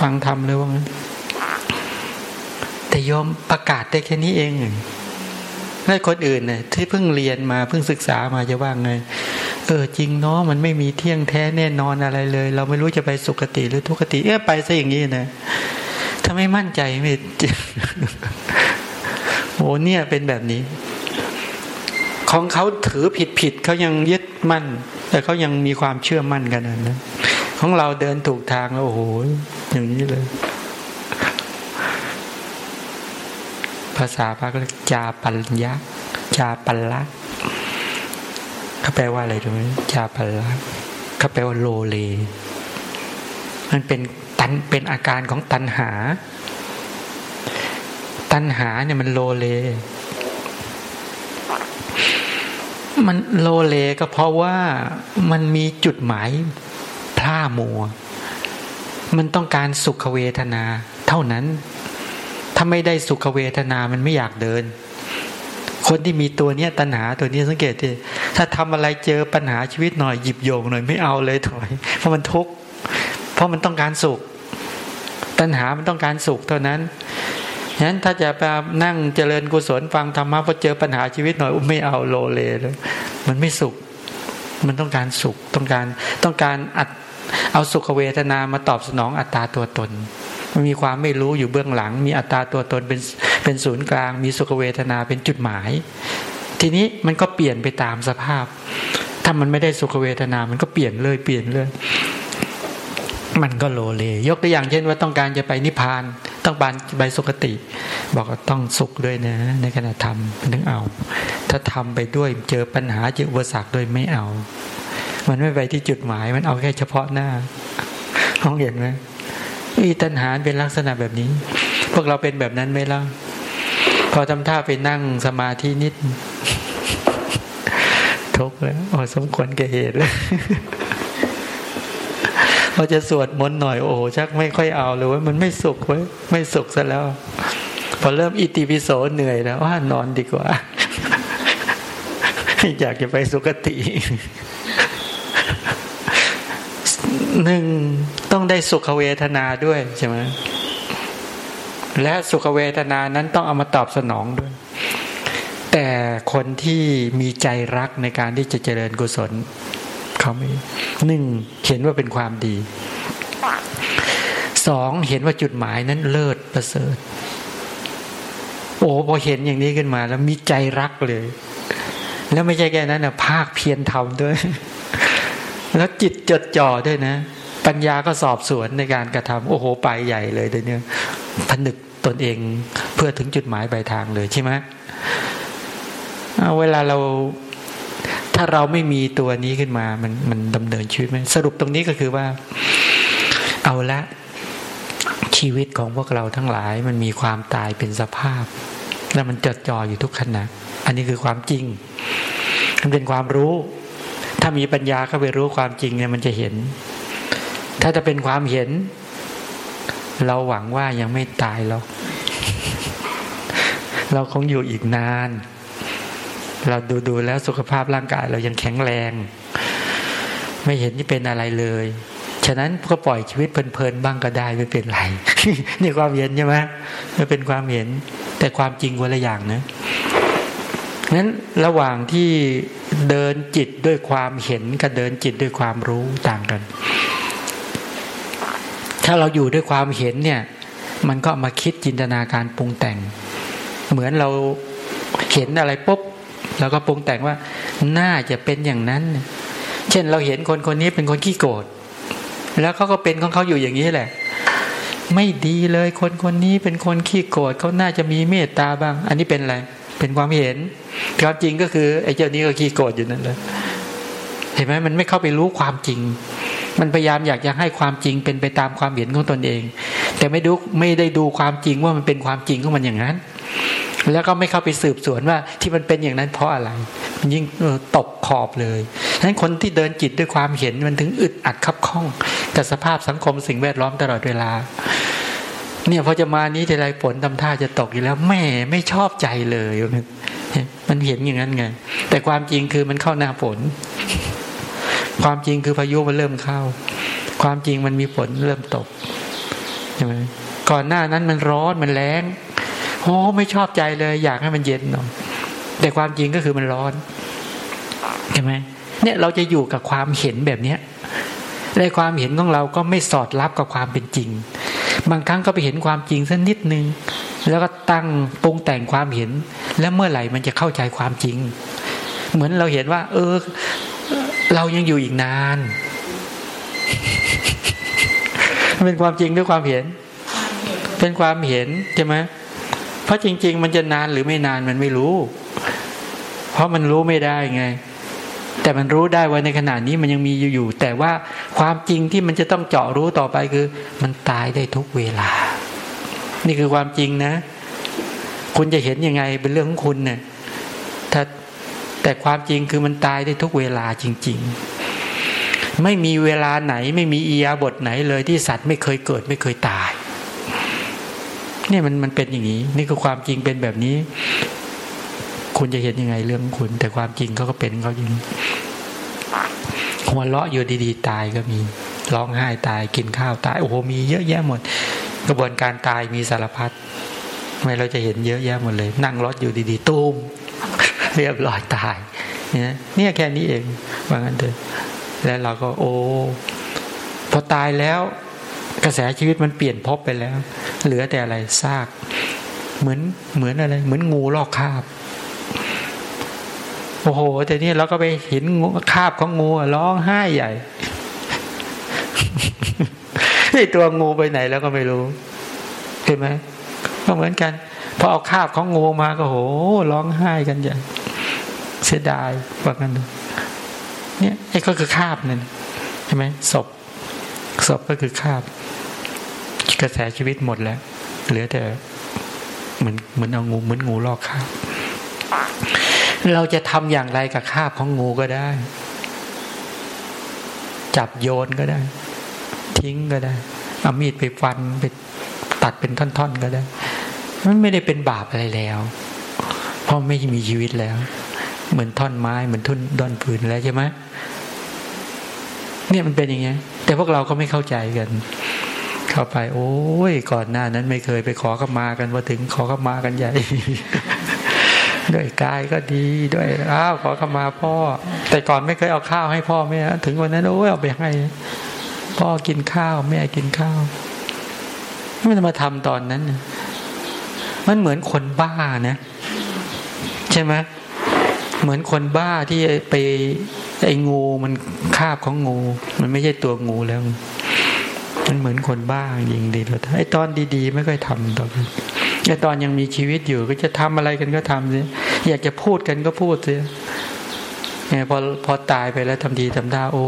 ฟังธรรมเลยว่างั้น แต่โยมประกาศได้แค่นี้เองให้คนอื่นเนี่ยที่เพิ่งเรียนมาเพิ่งศึกษามาจะว่าไง เออจริงเนาะมันไม่มีเที่ยงแท้แน่นอนอะไรเลย เราไม่รู้จะไปสุคติหรือทุกติ เออไปซะอย่างนี้นะถ้าไม่มั่นใจไม่โอ้เนี่ยเป็นแบบนี้ ของเขาถือผิดผิดเขายังยึดมั่น แต่เขายังมีความเชื่อมั่นกันนะของเราเดินถูกทางแล้วโอ้โหอย่างนี้เลย ภาษาพระก็เรียกจาปัญญะจาปัลละเขาแปลว่าอะไรรู้ไหมจาปัลละเขาแปลว่าโลเล มันเป็นตันเป็นอาการของตันหา ตันหาเนี่ยมันโลเล มันโลเลก็เพราะว่ามันมีจุดหมายพล่ามัว มันต้องการสุขเวทนา เท่านั้นาไม่ได้สุขเวทนามันไม่อยากเดิน คนที่มีตัวเนี้ยตัณหาตัวนี้สังเกตดิถ้าทำอะไรเจอปัญหาชีวิตหน่อยหยิบโยงหน่อยไม่เอาเลยถอย เพราะมันทุกข์เพราะมันต้องการสุข ตัณหามันต้องการสุขเท่านั้นฉะนั้นถ้าจะไปนั่งเจริญกุศลฟังธรรมะพอเจอปัญหาชีวิตหน่อยไม่เอาโลเลเลยมันไม่สุข มันต้องการสุขต้องการต้องการอัดเอาสุขเวทนามาตอบสนองอัตตาตัวตน มันมีความไม่รู้อยู่เบื้องหลัง มีอัตตาตัวตนเป็นเป็นศูนย์กลาง มีสุขเวทนาเป็นจุดหมาย ทีนี้มันก็เปลี่ยนไปตามสภาพ ถ้ามันไม่ได้สุขเวทนา มันก็เปลี่ยนเลยเปลี่ยนเลยมันก็โลเลยกตัวอย่างเช่นว่าต้องการจะไปนิพพาน ต้องบานไปสุคติ บอกว่าต้องสุขด้วยนะ ในขณะทำถึงเอา ถ้าทำไปด้วยเจอปัญหาเจออุปสรรคด้วยไม่เอา มันไม่ไปที่จุดหมาย มันเอาแค่เฉพาะหน้าห้องเห็นไหม อีตัณหาเป็นลักษณะแบบนี้ พวกเราเป็นแบบนั้นไหมล่ะพอทำท่าไปนั่งสมาธินิดทุกแล้วอ๋อสมควรแก่เหตุแล้วพอจะสวดมนต์หน่อยโอ้โหชักไม่ค่อยเอาเลยว่ามันไม่สุขเว้ยไม่สุขซะแล้ว พอเริ่มอิติปิโสเหนื่อยแล้วว่านอนดีกว่า อยากจะไปสุคติ หนึ่งต้องได้สุขเวทนาด้วยใช่ไหมและสุขเวทนานั้นต้องเอามาตอบสนองด้วย แต่คนที่มีใจรักในการที่จะเจริญกุศลเขาไม่หนึ่งเห็นว่าเป็นความดีสองเห็นว่าจุดหมายนั้นเลิศประเสริฐ โอ้พอเห็นอย่างนี้ขึ้นมา แล้วมีใจรักเลย แล้วไม่ใช่แค่นั้นนะภาคเพียรทำด้วย แล้วจิตจดจ่อด้วยนะ ปัญญาก็สอบสวนในการกระทำโอ้โหไปใหญ่เลยเดี๋ยวนี้ผนึกตนเองเพื่อถึงจุดหมายปลายทางเลยใช่ไหมเวลาเราถ้าเราไม่มีตัวนี้ขึ้นมา มันมันดำเนินชีวิตไหมสรุปตรงนี้ก็คือว่า เอาละ ชีวิตของพวกเราทั้งหลาย มันมีความตายเป็นสภาพ แล้วมันจดจ่ออยู่ทุกขณะอันนี้คือความจริง มันเป็นความรู้ ถ้ามีปัญญาเข้าไปรู้ความจริงเนี่ยมันจะเห็น ถ้าจะเป็นความเห็น เราหวังว่ายังไม่ตายหรอกเราคงอยู่อีกนาน เราดูดูแล้วสุขภาพร่างกายเรายังแข็งแรง ไม่เห็นที่เป็นอะไรเลย ฉะนั้นก็ปล่อยชีวิตเพลินๆบ้างก็ได้ไม่เป็นไรนี่ความเห็นใช่ไหมมันเป็นความเห็น แต่ความจริงคนละอย่างนะ นั้นระหว่างที่เดินจิตด้วยความเห็นกับเดินจิตด้วยความรู้ต่างกัน ถ้าเราอยู่ด้วยความเห็นเนี่ย มันก็มาคิดจินตนาการปรุงแต่ง เหมือนเราเห็นอะไรปุ๊บแล้วก็ปรุงแต่งว่าน่าจะเป็นอย่างนั้น เช่นเราเห็นคนคนนี้เป็นคนขี้โกรธแล้วเขาก็เป็นของเขาอยู่อย่างนี้แหละ ไม่ดีเลยคนคนนี้เป็นคนขี้โกรธเขาน่าจะมีเมตตาบ้าง อันนี้เป็นอะไร เป็นความเห็นความจริงก็คือไอ้เจ้านี้ก็ขี้โกรธอยู่นั่นแหละเห็นไหมมันไม่เข้าไปรู้ความจริง มันพยายามอยากจะให้ความจริงเป็นไปตามความเห็นของตนเอง แต่ไม่ดูไม่ได้ดูความจริงว่ามันเป็นความจริงของมันอย่างนั้น แล้วก็ไม่เข้าไปสืบสวนว่าที่มันเป็นอย่างนั้นเพราะอะไร มันยิ่งตกขอบเลยฉะนั้นคนที่เดินจิตด้วยความเห็นมันถึงอึดอัดคับข้องกับสภาพสังคมสิ่งแวดล้อมตลอดเวลา เนี่ยพอจะมานี้ทีไรฝนทำท่าจะตกอยู่แล้วแม่ไม่ชอบใจเลย มันเห็นอย่างนั้นไง แต่ความจริงคือมันเข้าหน้าฝน ความจริงคือพายุมันเริ่มเข้า ความจริงมันมีฝนเริ่มตกใช่ไหมก่อนหน้านั้นมันร้อนมันแรงโอ้ไม่ชอบใจเลย อยากให้มันเย็นหน่อยแต่ความจริงก็คือมันร้อนใช่ไหมเนี่ยเราจะอยู่กับความเห็นแบบเนี้ยในความเห็นของเราก็ไม่สอดรับกับความเป็นจริง บางครั้งก็ไปเห็นความจริงสักนิดนึง แล้วก็ตั้งปรุงแต่งความเห็น แล้วเมื่อไหร่มันจะเข้าใจความจริง เหมือนเราเห็นว่า เออ เรายังอยู่อีกนาน เป็นความจริงด้วยความเห็น เป็นความเห็นใช่ไหมเพราะจริง ๆ มันจะนานหรือไม่นานมันไม่รู้ เพราะมันรู้ไม่ได้ไง แต่มันรู้ได้ว่าในขณะนี้มันยังมีอยู่ แต่ว่า ความจริงที่มันจะต้องเจาะรู้ต่อไปคือ มันตายได้ทุกเวลา นี่คือความจริงนะ คุณจะเห็นยังไงเป็นเรื่องของคุณเนี่ยถ้าแต่ความจริงคือมันตายได้ทุกเวลาจริง ๆ ไม่มีเวลาไหน ไม่มีอียาบทไหนเลยที่สัตว์ไม่เคยเกิดไม่เคยตายนี่มันมันเป็นอย่างนี้ นี่คือความจริงเป็นแบบนี้ คุณจะเห็นยังไงเรื่องคุณ แต่ความจริงเขาก็เป็นเขาอย่างนี้ หัวเราะอยู่ดีๆ ตายก็มี ร้องไห้ตายกินข้าวตาย โอ้โหมีเยอะแยะหมด กระบวนการตายมีสารพัดไม่เราจะเห็นเยอะแยะหมดเลย นั่งรถอยู่ดีๆตุ้มเรียบร้อยตายเนี่ยเนี่ยแค่นี้เองว่างั้นเถอะแล้วเราก็ โอ้พอตายแล้วกระแสชีวิตมันเปลี่ยนพบไปแล้ว เหลือแต่อะไรซาก เหมือนเหมือนอะไร เหมือนงูลอกคาบ โอ้โหแต่นี่เราก็ไปเห็นคาบของงูร้องไห้ใหญ่ไอตัวงูไปไหนแล้วก็ไม่รู้เห็นไหมก็เหมือนกันพอเอาคาบของงูมาก็โหร้องไห้กันใหญ่เสียดายว่ากันเนี่ยไอ้ก็คือคาบนั่นใช่ไหมศพศพก็คือคาบ กระแสชีวิตหมดแล้ว เหลือแต่เหมือนเหมือนเอางูเหมือนงูลอกคาบ เราจะทำอย่างไรกับคาบของงูก็ได้ จับโยนก็ได้ ทิ้งก็ได้เอามีดไปฟันไปตัดเป็นท่อนๆก็ได้ มันไม่ได้เป็นบาปอะไรแล้ว เพราะไม่มีชีวิตแล้ว เหมือนท่อนไม้เหมือนทุ่นดอนปืนแล้วใช่ไหมเนี่ยมันเป็นอย่างเงี้ย แต่พวกเราก็ไม่เข้าใจกัน เข้าไป โอ้ยก่อนหน้านั้นไม่เคยไปขอขมากันพอถึงขอขมากันใหญ่ ด้วยกายก็ดีด้วยอ้าวขอขมาพ่อ แต่ก่อนไม่เคยเอาข้าวให้พ่อแม่ถึงวันนั้นโอ้ยเอาไปให้ พ่อกินข้าวแม่กินข้าวไม่ต้มาทำตอนนั้น มันเหมือนคนบ้านะ ใช่ไหมเหมือนคนบ้าที่ไปไอ้งูมันคาบของงู มันไม่ใช่ตัวงูแล้ว มันเหมือนคนบ้ายิงดีแล้วไอ้ตอนดี ๆ ไม่ค่อยทำต่อไป ไอ้ตอนยังมีชีวิตอยู่ ก็จะทำอะไรกันก็ทำสิอยากจะพูดกันก็พูดสิเนี่ยพอพอตายไปแล้วทำดีทำท่าโอ้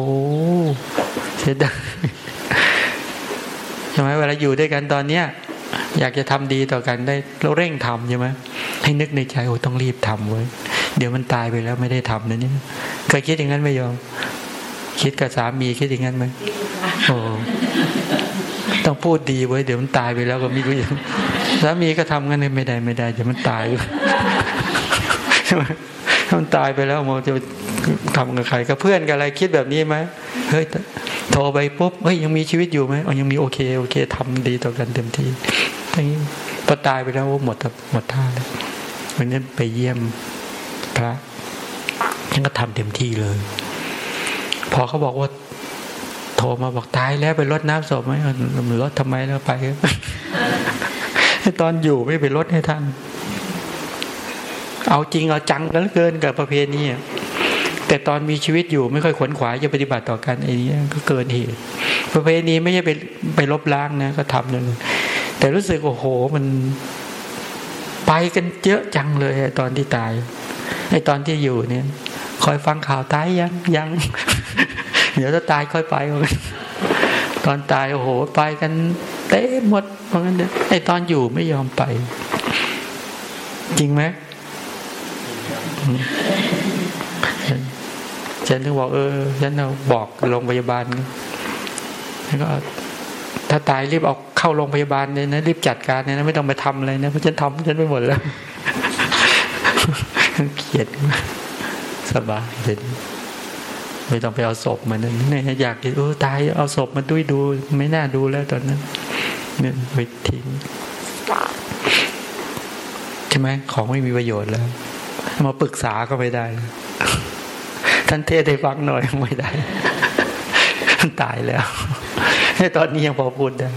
เสียดายใช่ไหมเวลาอยู่ด้วยกันตอนเนี้ยอยากจะทำดีต่อกันได้เราเร่งทำใช่ไหมให้นึกในใจโอ้ต้องรีบทำไว้ยเดี๋ยวมันตายไปแล้วไม่ได้ทำนะเนี่ยเคยคิดอย่างนั้นไหมโยมคิดกับสามีคิดอย่างนั้นไหมโอ้ต้องพูดดีไว้เดี๋ยวมันตายไปแล้วก็มีกูยัง สามีก็ทำงั้นไม่ได้ไม่ได้เดี๋ยวมันตายใช่ไหมถ้ามันตายไปแล้วมันจะทำกับใครกับเพื่อนกับอะไรคิดแบบนี้ไหมเฮ้ยโทรไปปุ๊บเฮ้ยยังมีชีวิตอยู่ไหมอ๋อยังมีโอเคโอเคทำดีต่อกันเต็มที่อย่างนี้พอตายไปแล้วหมดหมดท่าเลยวันนี้ไปเยี่ยมพระฉันก็ทำเต็มที่เลย พอเขาบอกว่า โทรมาบอกตายแล้วไปรดน้ำศพไหมรดทำไมแล้วไป ตอนอยู่ไม่ไปรดให้ท่าน เอาจริงเอาจังกันเหลือเกินกับประเพณีแต่ตอนมีชีวิตอยู่ไม่ค่อยขวนขวายจะปฏิบัติต่อกันไอ้นี้ก็เกินเหตุประเพณีไม่ใช่ไปไปลบล้างนะก็ทำเลยแต่รู้สึกโอ้โหมันไปกันเยอะจังเลยตอนที่ตายไอ้ตอนที่อยู่เนี่ย คอยฟังข่าวตายยังยังเดี๋ยวถ้าตายค่อยไป ตอนตายโอ้โห ไปกัน เต้หมดเพราะงั้นไอตอนอยู่ไม่ยอมไป จริงไหมฉันถึงบอกเออฉันเอาบอกโรงพยาบาลแล้วก็ถ้าตายรีบเอาเข้าโรงพยาบาลเลยนะรีบจัดการเลยนะไม่ต้องไปทำอะไรนะเพราะฉันทำฉันไปหมดแล้วเกียดสบายเลยไม่ต้องไปเอาศพมันนั่นเนี่ยอยากเออตายเอาศพมาด้วยดู ไม่น่าดูแล้วตอนนั้น เนี่ยไปทิ้งใช่ไหมของไม่มีประโยชน์แล้ว มาปรึกษาก็ไม่ได้ ท่านเทศให้ฟังหน่อยไม่ได้ตายแล้วตอนนี้ยังพอพูดได้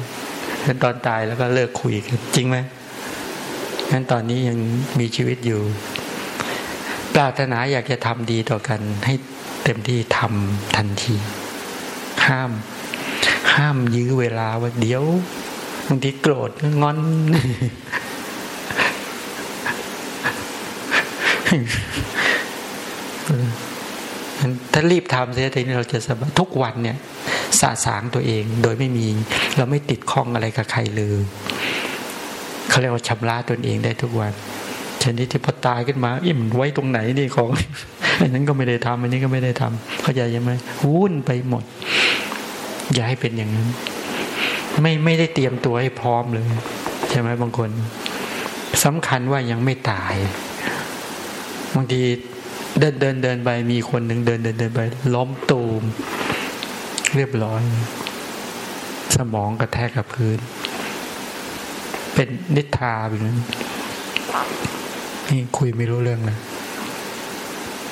ตอนตายแล้วก็เลิกคุยกันจริงไหมงั้นตอนนี้ยังมีชีวิตอยู่ ปรารถนาอยากจะทำดีต่อกัน ให้เต็มที่ทำทันที ห้าม ห้ามยื้อเวลาว่าเดี๋ยว บางทีโกรธงอน ถ้ารีบทำเสียทีนี้เราจะสบายทุกวันเนี่ยสะสางตัวเองโดยไม่มี เราไม่ติดข้องอะไรกับใครเลยเขาเรียกว่าชำระตนเองได้ทุกวันชนิดที่พอตายขึ้นมาอิ่มไว้ตรงไหนนี่ของอันนั้นก็ไม่ได้ทำอันนี้ก็ไม่ได้ทำเข้าใจยังไหมวุ่นไปหมด อย่าให้เป็นอย่างนั้น ไม่ไม่ได้เตรียมตัวให้พร้อมเลย ใช่ไหมบางคนสำคัญว่ายังไม่ตายบางทีเดินเดินเดินไปมีคนหนึ่งเดินเดินเดินไป ล้มตูม เรียบร้อย สมองกระแทกกับพื้น เป็นนิทราแบบนั้นนี่คุยไม่รู้เรื่องเลย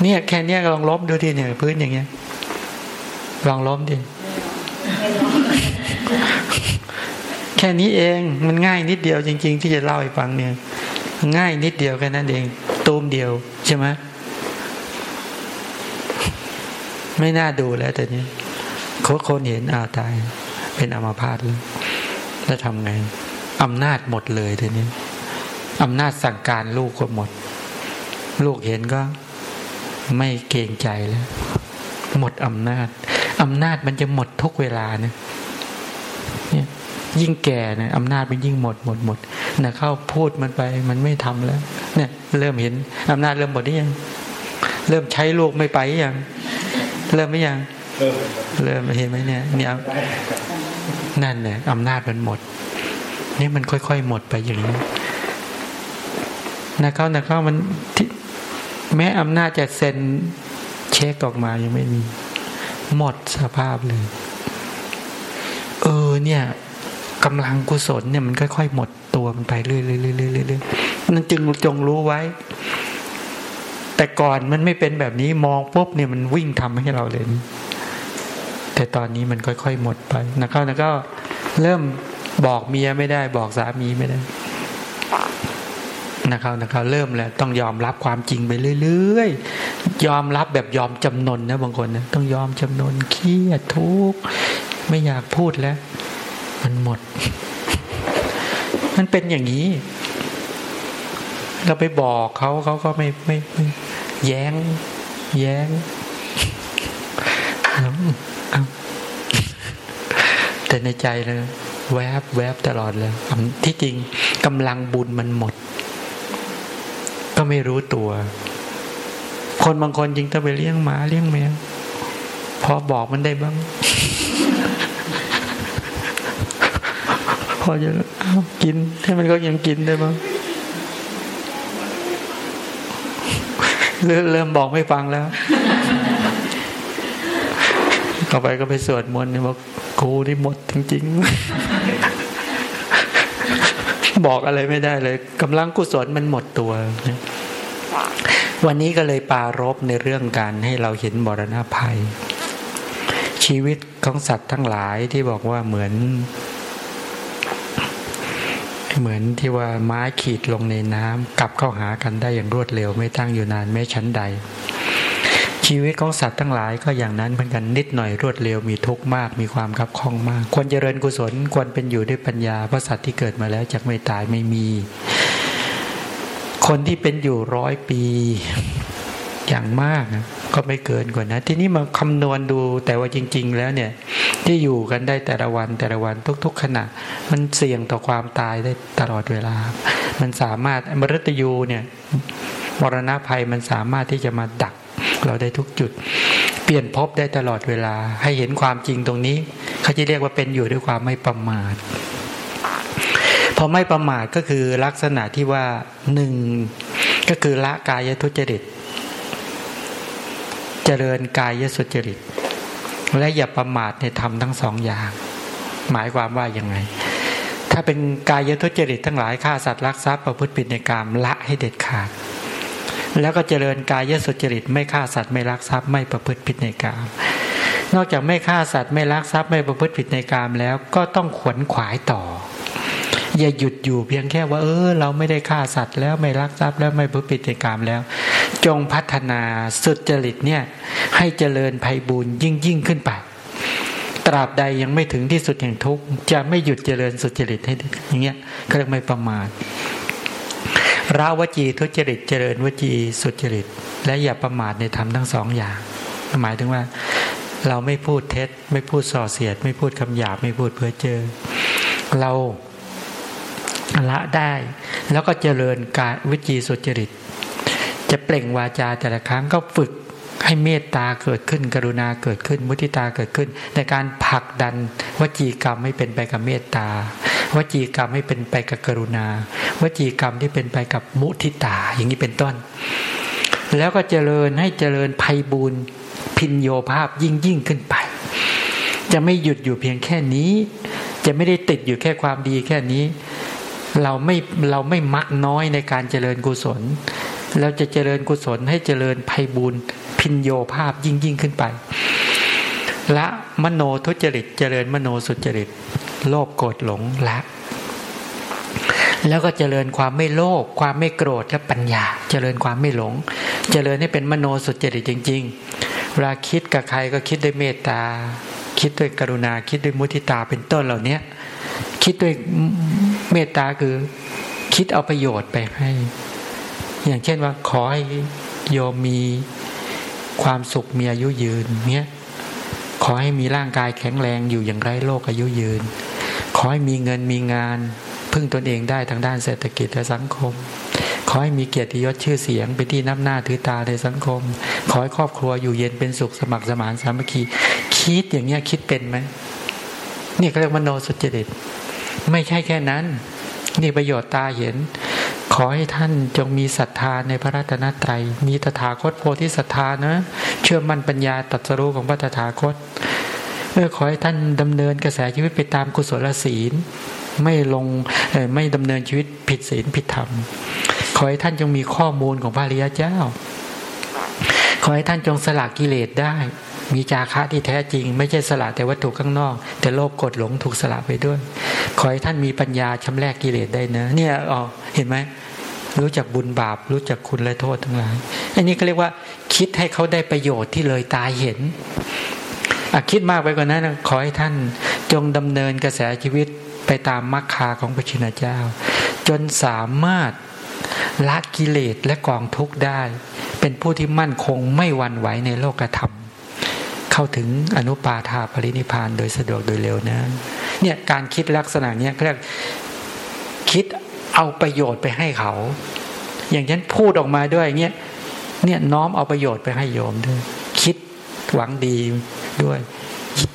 เนี่ยแค่เนี้ยลองล้มดูทีเนี่ย พื้นอย่างเงี้ยลองล้มดิ แค่นี้เองมันง่ายนิดเดียวจริง ๆ ที่จะเล่าให้ฟังเนี่ย ง่ายนิดเดียวแค่นั้นเองตูมเดียวใช่ไหมไม่น่าดูแล้วแต่นี้คนเห็นอ้าวตาย เป็นอมาพาตแล้วแล้วทำไงอำนาจหมดเลยแต่นี้อำนาจสั่งการลูกก็หมด ลูกเห็นก็ไม่เกรงใจแล้ว หมดอำนาจอำนาจมันจะหมดทุกเวลานะเนี่ย ยิ่งแก่เนะอำนาจมันยิ่งหมดหมดหมดนะเข้าพูดมันไปมันไม่ทำแล้ว เนี่ย เริ่มเห็นอำนาจเริ่มหมดหรือยัง เริ่มใช้ลูกไม่ไปยัง เริ่มไหมยัง เริ่มเห็นไหมเนี่ยเนี่ยนั่นเนี่ยอำนาจมันหมดนี่มันค่อยๆหมดไปอย่างนี้นะเข้านะเข้ามันที่แม้อำนาจจะเซ็นเช็คออกมายังไม่มี หมดสภาพเลย เออเนี่ย กำลังกุศลเนี่ยมันค่อยๆหมดตัวมันไปเรื่อยๆๆๆนั่นจึงจงรู้ไว้ แต่ก่อนมันไม่เป็นแบบนี้มองปุ๊บเนี่ยมันวิ่งทำให้เราเลยแต่ตอนนี้มันค่อยๆหมดไปนะก็นะก็เริ่มบอกเมียไม่ได้ บอกสามีไม่ได้นะครับนะครับเริ่มแล้วต้องยอมรับความจริงไปเรื่อยๆ ยอมรับแบบยอมจำนนนะบางคนนะต้องยอมจำนนเครียดทุกข์ไม่อยากพูดแล้ว มันหมด มันเป็นอย่างนี้ เราไปบอกเขาเขาก็ไม่ไม่ไม่แย้ง แย้งแต่ในใจเลยแวบแวบตลอดเลยที่จริงกำลังบุญมันหมด ก็ไม่รู้ตัว คนบางคนจริงต้องไปเลี้ยงหมาเลี้ยงแมวพอบอกมันได้บ้าง อจะเอากิน ให้มันก็ยังกินได้บ้างเริ่มเริ่มบอกไม่ฟังแล้ว ต่อไปก็ไปสวดมนต์เนี่ยบอกกูนี่หมดจริงๆ บอกอะไรไม่ได้เลยกำลังกุศลมันหมดตัว วันนี้ก็เลยปารบในเรื่องการให้เราเห็นมรณะภัย ชีวิตของสัตว์ทั้งหลายที่บอกว่าเหมือน เหมือนที่ว่าไม้ขีดลงในน้ำกลับเข้าหากันได้อย่างรวดเร็ว ไม่ตั้งอยู่นานแม้ชั้นใด ชีวิตของสัตว์ทั้งหลายก็อย่างนั้นเหมือนกันนิดหน่อยรวดเร็วมีทุกข์มาก มีความคับข้องมาก ควรเจริญกุศลควรเป็นอยู่ด้วยปัญญาเพราะสัตว์ที่เกิดมาแล้วจะไม่ตายไม่มี คนที่เป็นอยู่ร้อยปีอย่างมากก็ไม่เกินกว่านะ ทีนี้มาคำนวณดูแต่ว่าจริง ๆ แล้วเนี่ย ที่อยู่กันได้แต่ละวันแต่ละวันทุก ๆ ขณะ มันเสี่ยงต่อความตายได้ตลอดเวลา มันสามารถมรตยูเนี่ยมรณะภัยมันสามารถที่จะมาดักเราได้ทุกจุด เปลี่ยนภพได้ตลอดเวลา ให้เห็นความจริงตรงนี้ เขาจะเรียกว่าเป็นอยู่ด้วยความไม่ประมาทพอไม่ประมาทก็คือลักษณะที่ว่าหนึ่งก็คือละกายทุจริต เจริญกายสุจริต และอย่าประมาทในธรรมทั้งสองอย่าง หมายความว่ายังไง ถ้าเป็นกายทุจริตทั้งหลายฆ่าสัตว์รักทรัพย์ประพฤติผิดในกรรมละให้เด็ดขาด แล้วก็เจริญกายสุจริตไม่ฆ่าสัตว์ไม่ลักทรัพย์ไม่ประพฤติผิดในกรรมนอกจากไม่ฆ่าสัตว์ไม่ลักทรัพย์ไม่ประพฤติผิดในกรรมแล้วก็ต้องขวนขวายต่อ อย่าหยุดอยู่เพียงแค่ว่า เออ เราไม่ได้ฆ่าสัตว์ แล้วไม่ลักทรัพย์แล้วไม่ประพฤติผิดกรรมแล้ว จงพัฒนาสุจริตเนี่ย ให้เจริญภัยบูญยิ่งยิ่งขึ้นไป ตราบใดยังไม่ถึงที่สุดแห่งทุกข์จะไม่หยุดเจริญสุจริตให้อย่างเงี้ยเขาเรียกไม่ประมาทราวจีทุจริตเจริญวจีสุจริต และอย่าประมาทในธรรมทั้งสองอย่าง หมายถึงว่า เราไม่พูดเท็จ ไม่พูดส่อเสียด ไม่พูดคำหยาบไม่พูดเพ้อเจ้อเรา ละได้ แล้วก็เจริญกายวิจีสุจริต จะเปล่งวาจาแต่ละครั้งก็ฝึกให้เมตตาเกิดขึ้น กรุณาเกิดขึ้น มุทิตาเกิดขึ้น ในการผลักดันวจีกรรมให้เป็นไปกับเมตตาวจีกรรมให้เป็นไปกับกรุณาวจีกรรมที่เป็นไปกับมุทิตาอย่างนี้เป็นต้น แล้วก็เจริญให้เจริญภัยบูนพินโยภาพยิ่งยิ่งขึ้นไป จะไม่หยุดอยู่เพียงแค่นี้ จะไม่ได้ติดอยู่แค่ความดีแค่นี้ เราไม่เราไม่มักน้อยในการเจริญกุศล เราจะเจริญกุศลให้เจริญภัยบูนพินโยภาพยิ่งยิ่งขึ้นไปละมโนทุจริตเจริญมโนสุจริต โลภโกรธหลงละแล้วก็เจริญความไม่โลภความไม่โกรธและปัญญา เจริญความไม่หลง เจริญให้เป็นมโนสุจริตจริงๆเวลาคิดกับใครก็คิดด้วยเมตตา คิดด้วยกรุณา คิดด้วยมุทิตาเป็นต้นเหล่านี้คิดด้วย เมตตาคือคิดเอาประโยชน์ไปให้ อย่างเช่นว่าขอให้โยมมีความสุขมีอายุยืนเนี้ยขอให้มีร่างกายแข็งแรงอยู่อย่างไร้โรคอายุยืน ขอให้มีเงินมีงาน พึ่งตนเองได้ทางด้านเศรษฐกิจและสังคม ขอให้มีเกียรติยศชื่อเสียงเป็นที่นับหน้าถือตาในสังคม ขอให้ครอบครัวอยู่เย็นเป็นสุขสมัครสมานสามัคคี คิดอย่างเงี้ยคิดเป็นไหมนี่เขาเรียกมโนสุจริต ไม่ใช่แค่นั้น นี่ประโยชน์ตาเห็น ขอให้ท่านจงมีศรัทธาในพระรัตนตรัย มีตถาคตโพธิศรัทธานะ เชื่อมั่นปัญญาตรัสรู้ของพระตถาคตเออขอให้ท่านดำเนินกระแสชีวิตไปตามกุศลศีล ไม่ลงออไม่ดำเนินชีวิตผิดศีลผิดธรรม ขอให้ท่านจงมีข้อมูลของพระริยเจ้า ขอให้ท่านจงสละกิเลสได้ มีจาคะที่แท้จริง ไม่ใช่สละแต่วัตถุข้างนอก แต่โลภกดหลงถูกสละไปด้วย ขอให้ท่านมีปัญญาชำระกกิเลสได้นะ เนี่ยอ๋อเห็นไหมรู้จักบุญบาป รู้จักคุณและโทษทั้งหลายอันนี้ก็เรียกว่า คิดให้เขาได้ประโยชน์ที่เลยตาเห็นอคิดมากไปกว่านั้นขอให้ท่านจงดำเนินกระแสชีวิตไปตามมรรคาของพระชินเจ้า จนสามารถละกิเลสและกองทุกข์ได้ เป็นผู้ที่มั่นคงไม่หวั่นไหวในโลกธรรม เข้าถึงอนุปาทาปรินิพานโดยสะดวกโดยเร็วนะ เนี่ยการคิดลักษณะเนี้ยเรียกคิดเอาประโยชน์ไปให้เขา อย่างฉันพูดออกมาด้วยเงี้ยเนี่ยน้อมเอาประโยชน์ไปให้โยมด้วย คิดหวังดีด้วย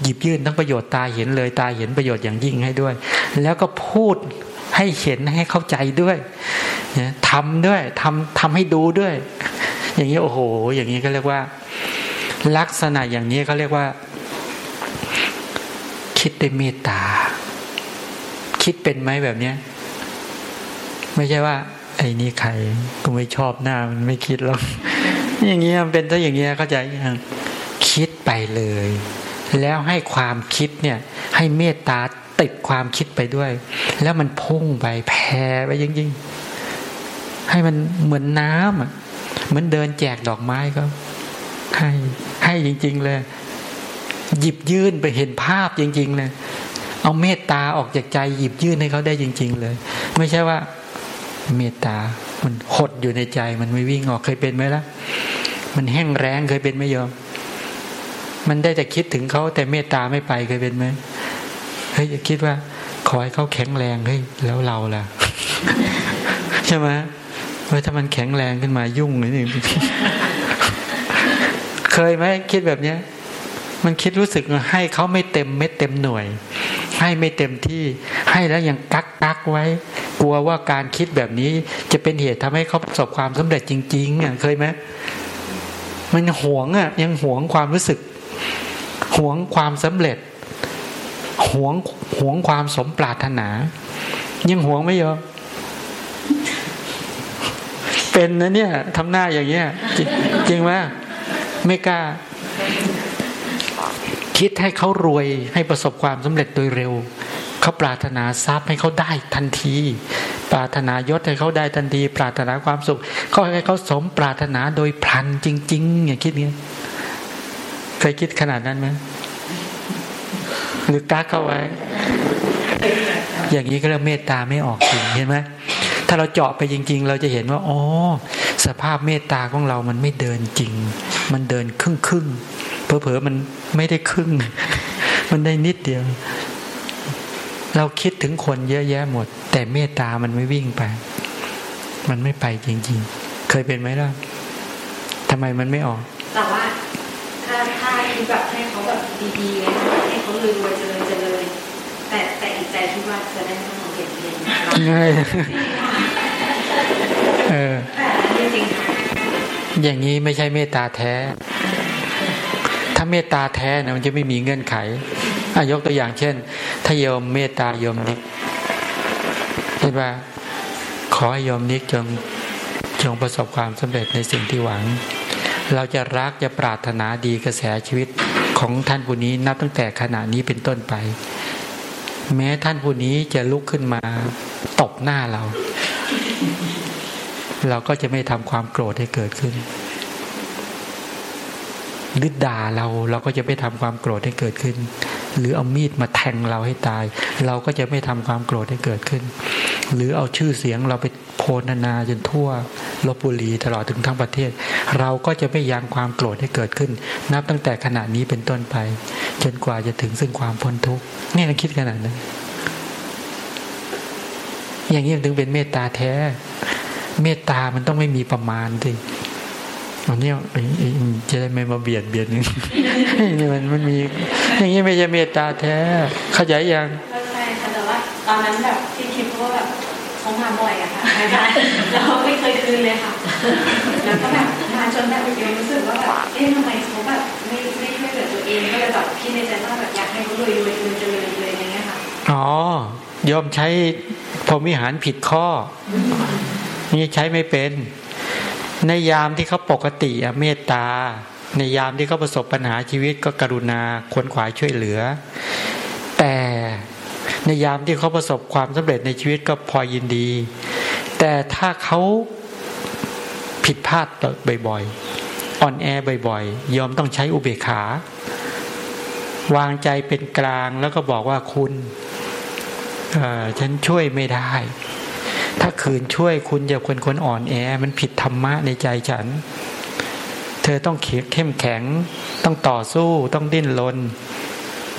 หยิบยื่นทั้งประโยชน์ตาเห็นเลยตาเห็นประโยชน์อย่างยิ่งให้ด้วย แล้วก็พูดให้เห็นให้เข้าใจด้วยนะทำด้วยทำทำให้ดูด้วย อย่างนี้โอ้โห อย่างนี้ก็เรียกว่า ลักษณะอย่างนี้เขาเรียกว่า คิดด้วยเมตตา คิดเป็นไหมแบบเนี้ย ไม่ใช่ว่า ไอ้นี่ใครกูไม่ชอบหน้ามันไม่คิดหรอกอย่างเงี้ยมันเป็นถ้าอย่างเงี้ยเข้าใจยังคิดไปเลย แล้วให้ความคิดเนี่ย ให้เมตตาติดความคิดไปด้วย แล้วมันพุ่งไปแผ่ไปยิ่งๆให้มันเหมือนน้ำอะเหมือนเดินแจกดอกไม้ก็ให้ ให้จริง ๆ เลย หยิบยื่นไปเห็นภาพจริง ๆ เลย เอาเมตตาออกจากใจ หยิบยื่นให้เขาได้จริง ๆ เลย ไม่ใช่ว่า เมตตา มันหดอยู่ในใจ มันไม่วิ่งออกเคยเป็นไหมล่ะ มันแห้งแรงเคยเป็นไหมโยมมันได้แต่คิดถึงเขาแต่เมตตาไม่ไปเคยเป็นไหมเฮ้ยคิดว่า ขอให้เขาแข็งแรงเฮ้ยแล้วเราล่ะ ใช่ไหมเฮ้ยถ้ามันแข็งแรงขึ้นมายุ่งเลยนี่ เคยไหมคิดแบบเนี้ย มันคิดรู้สึกให้เขาไม่เต็มเม็ดเต็มหน่วย ให้ไม่เต็มที่ ให้แล้วยังกักกักไว้ กลัวว่าการคิดแบบนี้จะเป็นเหตุทำให้เขาประสบความสำเร็จจริงๆอะเคยไหมมันหวงอะ ยังหวงความรู้สึก หวงความสำเร็จ หวงหวงความสมปรารถนา ยังหวงไหมโยอมเป็นนะเนี่ยทำหน้าอย่างเงี้ยจจริงไหม ไม่กล้า คิดให้เขารวยให้ประสบความสำเร็จโดยเร็วเขาปรารถนาทรัพย์ให้เขาได้ทันที ปรารถนายศให้เขาได้ทันที ปรารถนาความสุขเขาให้เขาสมปรารถนาโดยพลันจริง ๆ อย่างคิดเนี้ยเคยคิดขนาดนั้นไหมหรือกักเข้าไว้ อย่างนี้ก็เรียกเมตตาไม่ออกจริงเห็นไหม ถ้าเราเจาะไปจริง ๆ เราจะเห็นว่าอ๋อสภาพเมตตาของเรามันไม่เดินจริง มันเดินครึ่งครึ่งๆเผลอๆมันไม่ได้ครึ่ง มันได้นิดเดียว เราคิดถึงคนเยอะแยะหมด แต่เมตตามันไม่วิ่งไป มันไม่ไปจริง ๆ เคยเป็นไหมล่ะทำไมมันไม่ออกแต่ว่าถ้าถ้าคิดแบบให้เขาแบบดีๆเลยให้เขารวยๆเจริญเจริญ แต่แต่อีกใจคิดว่าจะได้ไม่ต้องเปลี่ยนเปลี่ยนเราง่ายเออแต่จริงๆค่ะอย่างนี้ไม่ใช่เมตตาแท้ ถ้าเมตตาแท้นะมันจะไม่มีเงื่อนไขอะยกตัวอย่างเช่น ถ้าโยมเมตตาโยมนิกเห็นว่า ขอให้โยมนิกจงจงประสบความสำเร็จในสิ่งที่หวัง เราจะรักจะปรารถนาดีกระแสชีวิตของท่านผู้นี้นับตั้งแต่ขณะนี้เป็นต้นไป แม้ท่านผู้นี้จะลุกขึ้นมาตบหน้าเรา เราก็จะไม่ทำความโกรธให้เกิดขึ้นหรือด่าเราเราก็จะไม่ทำความโกรธให้เกิดขึ้น หรือเอามีดมาแทงเราให้ตาย เราก็จะไม่ทำความโกรธให้เกิดขึ้น หรือเอาชื่อเสียงเราไปโพรรณนาจนทั่วลบบุรีตลอดถึงทั้งประเทศ เราก็จะไม่ยังความโกรธให้เกิดขึ้น นับตั้งแต่ขณะนี้เป็นต้นไป จนกว่าจะถึงซึ่งความพ้นทุกข์นี่เราคิดขนาดนั้นอย่างนี้ถึงเป็นเมตตาแท้ เมตตามันต้องไม่มีประมาณสิ อันนี้ไอ้ไอ้จะได้ไม่มาเบียดเบียดนึงนี่มันมันมี อย่างนี้ไม่ใช่เมตตาแท้เข้าใจยังเข้าใจค่ะแต่ว่าตอนนั้นแบบที่คิดเพราะว่าแบบเขามาบ่อยอะค่ะอาจารย์แล้วเขาไม่เคยคืนเลยค่ะ แล้วก็แบบมาจนแบบยังรู้สึกว่าแบบเอ๊ะทำไมเขาแบบไม่ไม่ช่วยเหลือตัวเองก็เลยแบบคิดในใจว่าแบบอยากให้เขารวยรวยรวยเจริญเลยอย่างเงี้ยค่ะอ๋อยอมใช้พรหมวิหารผิดข้อนี่ใช้ไม่เป็น ในยามที่เขาปกติเมตตา ในยามที่เขาประสบปัญหาชีวิตก็กรุณาควรขวายช่วยเหลือ แต่ในยามที่เขาประสบความสำเร็จในชีวิตก็พอยินดี แต่ถ้าเขาผิดพลาดบ่อยๆอ่อนแอบ่อยๆ ยอมต้องใช้อุเบกขา วางใจเป็นกลางแล้วก็บอกว่าคุณฉันช่วยไม่ได้ ถ้าคืนช่วยคุณจะคนคนอ่อนแอ มันผิดธรรมะในใจฉัน เธอต้องเข้มแข็ง ต้องต่อสู้ต้องดิ้นรน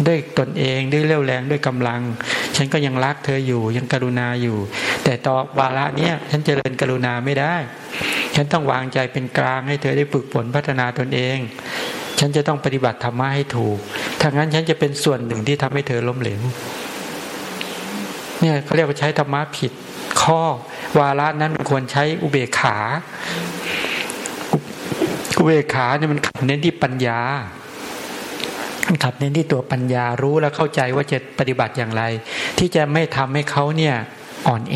ด้วยตนเองด้วยเรี่ยวแรงด้วยกำลัง ฉันก็ยังรักเธออยู่ยังกรุณาอยู่ แต่ต่อวาระเนี้ยฉันเจริญกรุณาไม่ได้ ฉันต้องวางใจเป็นกลางให้เธอได้ฝึกฝนพัฒนาตนเอง ฉันจะต้องปฏิบัติธรรมะให้ถูกถ้างั้นฉันจะเป็นส่วนหนึ่งที่ทำให้เธอล้มเหลวเนี่ยเขาเรียกว่าใช้ธรรมะผิด ข้อ วาระนั้นมันควรใช้อุเบกขาอุเบกขาเนี่ยมันขับเน้นที่ปัญญาขับเน้นที่ตัวปัญญารู้แล้วเข้าใจว่าจะปฏิบัติอย่างไร ที่จะไม่ทำให้เขาเนี่ยอ่อนแอ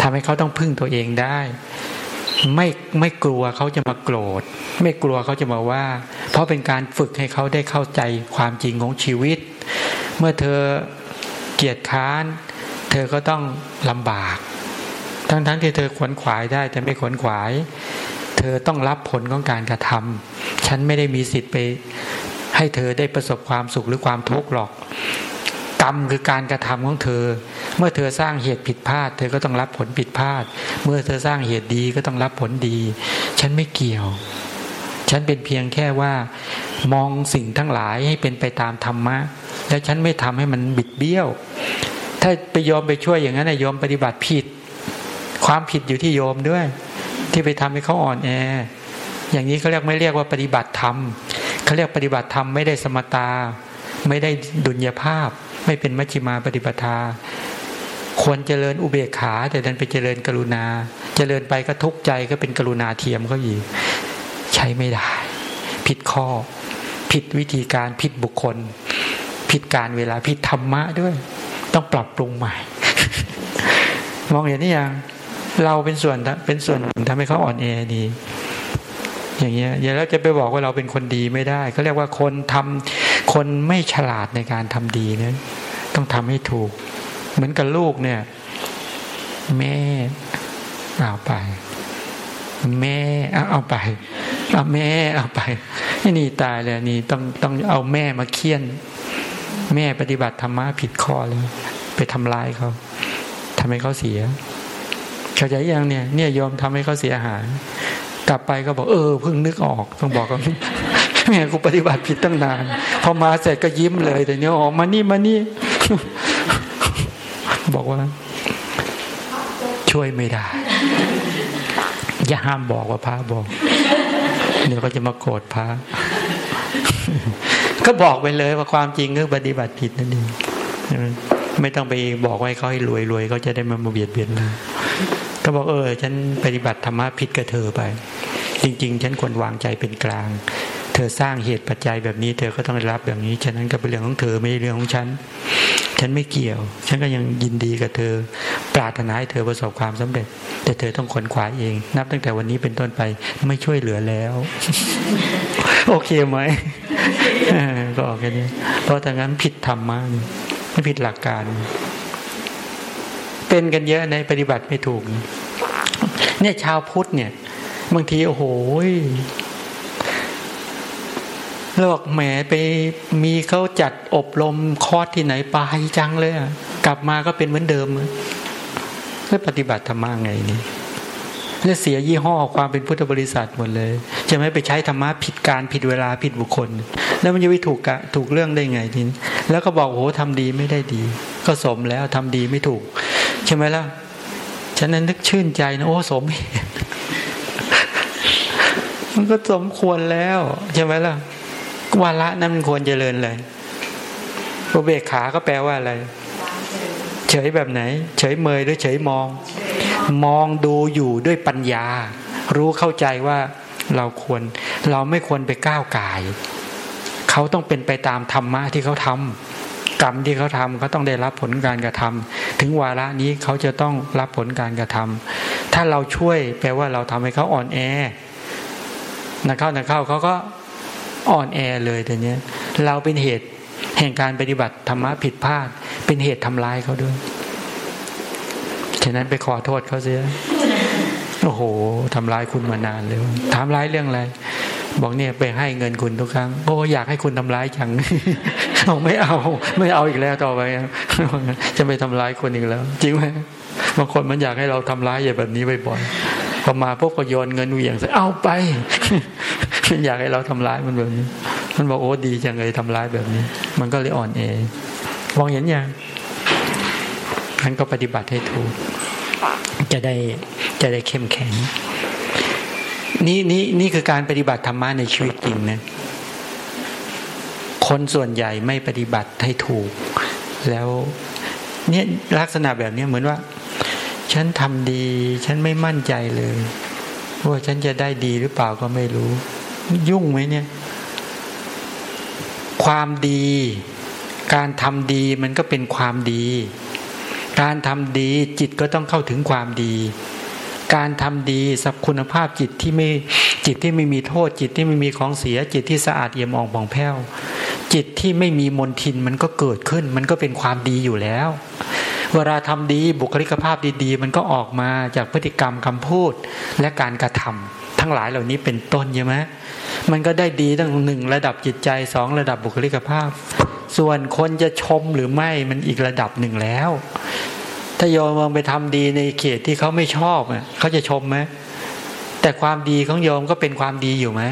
ทำให้เขาต้องพึ่งตัวเองได้ไม่ไม่กลัวเขาจะมาโกรธ ไม่กลัวเขาจะมาว่า เพราะเป็นการฝึกให้เขาได้เข้าใจความจริงของชีวิต เมื่อเธอเกียจค้าน เธอก็ต้องลำบาก ทั้งๆทที่เธอขวนขวายได้แต่ไม่ขวนขวาย เธอต้องรับผลของการกระทำฉันไม่ได้มีสิทธิ์ไป ให้เธอได้ประสบความสุขหรือความทุกข์หรอก กรรมคือการกระทำของเธอ เมื่อเธอสร้างเหตุผิดพลาด เธอก็ต้องรับผลผิดพลาด เมื่อเธอสร้างเหตุดีก็ต้องรับผลดี ฉันไม่เกี่ยว ฉันเป็นเพียงแค่ว่ามองสิ่งทั้งหลายให้เป็นไปตามธรรมะ แล้วฉันไม่ทำให้มันบิดเบี้ยว ถ้าไปยอมไปช่วยอย่างนั้นนะยอมปฏิบัติผิด ความผิดอยู่ที่โยมด้วย ที่ไปทำให้เขาอ่อนแอ อย่างนี้เขาเรียกไม่เรียกว่าปฏิบัติธรรมเขาเรียกปฏิบัติธรรมไม่ได้สมตา ไม่ได้ดุลยภาพ ไม่เป็นมัชฌิมาปฏิปทา ควรเจริญอุเบกขา แต่ดันไปเจริญกรุณา เจริญไปก็ทุกข์ใจก็เป็นกรุณาเทียมเขาอีกใช้ไม่ได้ ผิดข้อ ผิดวิธีการผิดบุคคล ผิดการเวลาผิดธรรมะด้วย ต้องปรับปรุงใหม่ มองเห็นนี่ยังเราเป็นส่วนเป็นส่วนหนึ่งทำให้เขาอ่อนแอดีอย่างเงี้ยอย่าแล้วจะไปบอกว่าเราเป็นคนดีไม่ได้เขาเรียกว่าคนทำคนไม่ฉลาดในการทำดีเนี่ยต้องทำให้ถูก เหมือนกับลูกเนี่ย แม่เอาไป แม่เอาเอาไปเอาแม่เอาไปนี่ตายเลยนี่ต้องต้องเอาแม่มาเคี่ยน แม่ปฏิบัติธรรมะผิดข้อเลย ไปทำลายเขาทำให้เขาเสียเข้าใจยังเนี่ย เนี่ยยอมทำให้เขาเสียหายกลับไปก็บอกเออเพิ่งนึกออกต้องบอกเขาแม่กูปฏิบัติผิดตั้งนาน พอมาเสร็จก็ยิ้มเลยแต่เนี้ยออกมานี่มานี่ บอกว่า ช่วยไม่ได้ อย่าห้ามบอกว่าพระบอกเดี๋ยวก็จะมาโกรธพระก็บอกไปเลยว่าความจริงคือปฏิบัติผิดนั่นเอง ไม่ต้องไปบอกไว้เขาให้รวยรวยเขาจะได้มาเบียดเบียนเราก็บอกเออ ฉันปฏิบัติธรรมะผิดกับเธอไป จริง ๆ ฉันควรวางใจเป็นกลาง เธอสร้างเหตุปัจจัยแบบนี้ เธอก็ต้องรับแบบนี้ ฉะนั้นก็เป็นเรื่องของเธอไม่ใช่เรื่องของฉัน ฉันไม่เกี่ยว ฉันก็ยังยินดีกับเธอ ปรารถนาให้เธอประสบความสำเร็จ แต่เธอต้องขวนขวายเอง นับตั้งแต่วันนี้เป็นต้นไปไม่ช่วยเหลือแล้ว โอเคไหมก็ออกแค่นี้เพราะถ้างั้นผิดธรรมะ ไม่ผิดหลักการ เป็นกันเยอะในปฏิบัติไม่ถูก เนี่ยชาวพุทธเนี่ย บางทีโอ้โหเราบอกแหมไปมีเขาจัดอบรมคอร์สที่ไหนไปจังเลยกลับมาก็เป็นเหมือนเดิมเลยปฏิบัติธรรมะไงนี่ แล้วเสียยี่ห้อความเป็นพุทธบริษัทหมดเลยจะไม่ไปใช้ธรรมะผิดการผิดเวลาผิดบุคคล แล้วมันจะไปถูกกะถูกเรื่องได้ไงทีนี้แล้วก็บอกโอ้โหทำดีไม่ได้ดี ก็สมแล้วทำดีไม่ถูก ใช่ไหมล่ะฉะนั้นนึกชื่นใจนะโอ้สมมันก็สมควรแล้วใช่ไหมล่ะวาระนั้นมันควรเจริญเลยอุเบกขาก็แปลว่าอะไร เฉยแบบไหน เฉยเมยหรือเฉยมอง มองดูอยู่ด้วยปัญญา รู้เข้าใจว่าเราควร เราไม่ควรไปก้าวไก่เขาต้องเป็นไปตามธรรมะที่เขาทำกรรมที่เขาทำเขาต้องได้รับผลการกระทำถึงวาระนี้เขาจะต้องรับผลการกระทำถ้าเราช่วยแปลว่าเราทำให้เขาอ่อนแอนักเข้านักเข้าเขาก็อ่อนแอเลยแต่เนี้ย เราเป็นเหตุแห่งการปฏิบัติธรรมะผิดพลาด เป็นเหตุทำลายเขาด้วย ฉะนั้นไปขอโทษเขาเสียโอ้โหทำร้ายคุณมานานเลยถามร้ายเรื่องอะไรบอกเนี่ยไปให้เงินคุณทุกครั้งโอ้อยากให้คุณทำร้ายจังเอาไม่เอา ไม่เอาอีกแล้วต่อไปจะไม่ทำร้ายคนอีกแล้ว จริงไหมบางคนมันอยากให้เราทำร้ายอย่างแบบนี้บ่อยๆพอมาพวกก็โยนเงินเหวี่ยงใส่เอาไปมันอยากให้เราทำร้ายมันแบบนี้ มันบอกโอ้ดีจังเลยทำร้ายแบบนี้ มันก็เลยอ่อนเอมองเห็นยังท่านก็ปฏิบัติให้ถูก จะได้จะได้เข้มแข็ง นี่นี่นี่คือการปฏิบัติธรรมะในชีวิตจริงนะคนส่วนใหญ่ไม่ปฏิบัติให้ถูก แล้วเนี่ยลักษณะแบบนี้เหมือนว่า ฉันทำดี ฉันไม่มั่นใจเลย ว่าฉันจะได้ดีหรือเปล่าก็ไม่รู้ ยุ่งไหมเนี่ย ความดี การทำดีมันก็เป็นความดี การทำดีจิตก็ต้องเข้าถึงความดี การทำดีสับคุณภาพจิตที่ไม่จิตที่ไม่มีโทษ จิตที่ไม่มีของเสีย จิตที่สะอาดเอี่ยมอ่องผ่องแผ้วจิตที่ไม่มีมนทินมันก็เกิดขึ้น มันก็เป็นความดีอยู่แล้ว เวลาทำดีบุคลิกภาพดีๆ มันก็ออกมาจากพฤติกรรมคำพูดและการกระทำทั้งหลายเหล่านี้เป็นต้นใช่ไหมมันก็ได้ดีตั้งหนึ่งระดับจิตใจสองระดับบุคลิกภาพ ส่วนคนจะชมหรือไม่มันอีกระดับหนึ่งแล้ว ถ้าโยมมองไปทำดีในเขตที่เขาไม่ชอบอะเขาจะชมไหมแต่ความดีของโยมก็เป็นความดีอยู่ไหม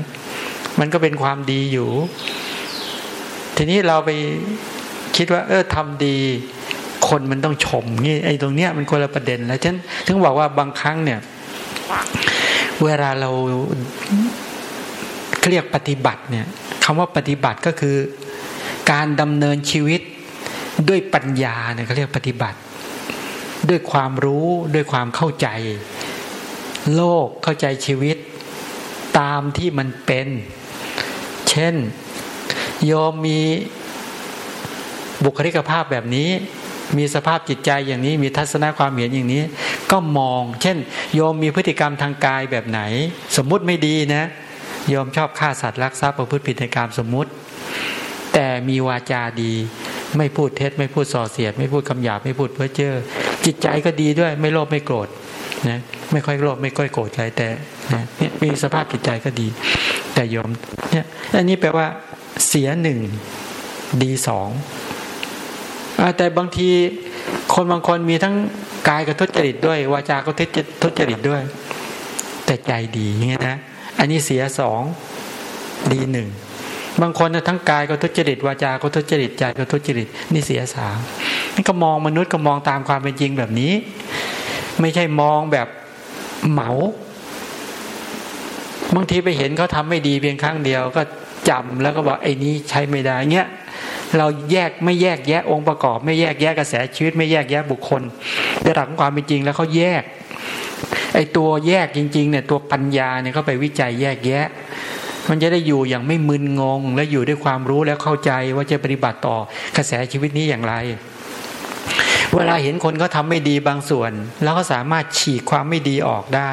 มันก็เป็นความดีอยู่ ทีนี้เราไปคิดว่า เออทำดี คนมันต้องชมนี่ไอ้ตรงเนี้ยมันคนละประเด็น แล้วฉันถึงบอกว่าบางครั้งเนี่ย เวลาเราเรียกปฏิบัติเนี่ยคำว่าปฏิบัติก็คือ การดำเนินชีวิตด้วยปัญญาเนี่ยเขาเรียกปฏิบัติ ด้วยความรู้ด้วยความเข้าใจ โลกเข้าใจชีวิต ตามที่มันเป็น เช่นโยมมีบุคลิกภาพแบบนี้ มีสภาพจิตใจอย่างนี้ มีทัศนคความเห็นอย่างนี้ ก็มอง เช่น โยมมีพฤติกรรมทางกายแบบไหน สมมุติไม่ดีนะ โยมชอบฆ่าสัตว์รักทรัพย์ประพฤติผิดในการสมมุติ มีวาจาดี ไม่พูดเท็จ ไม่พูดส่อเสียด ไม่พูดคำหยาบไม่พูดเพ้อเจ้อจิตใจก็ดีด้วย ไม่โลภไม่โกรธนะไม่ค่อยโลภไม่ค่อยโกรธใจแต่นะเนี่ยมีสภาพจิตใจก็ดี แต่โยมเนี่ยอันนี้แปลว่า เสียหนึ่งดีสองแต่บางทีคนบางคนมีทั้งกายกับทุจริตด้วย วาจาก็ทุจริตด้วย แต่ใจดีเงี้ยนะ อันนี้เสียสองดีหนึ่ง บางคนทั้งกายก็ทุจริตวาจาก็ทุจริตใจก็ทุจริตนี่เสียสามนี่ก็มองมนุษย์ก็มองตามความเป็นจริงแบบนี้ ไม่ใช่มองแบบเหมาบางทีไปเห็นเขาทาไม่ดีเพียงครั้งเดียวก็จำแล้วก็บอกไอ้นี้ใช้ไม่ได้เงี้ยเราแยกไม่แยกแยะองค์ประกอบ ไม่แยกแยะกระแสชีวิตไม่แยกแยะบุคคลระดับของความเป็นจริงแล้วเขาแยกไอ้ตัวแยกจริงๆเนี่ยตัวปัญญาเนี่ยเขาไปวิจัยแยกแยะ มันจะได้อยู่อย่างไม่มึนงง และอยู่ด้วยความรู้แล้วเข้าใจว่าจะปฏิบัติต่อกระแสชีวิตนี้อย่างไร เวลาเห็นคนเขาทาไม่ดีบางส่วน แล้วก็สามารถฉีกความไม่ดีออกได้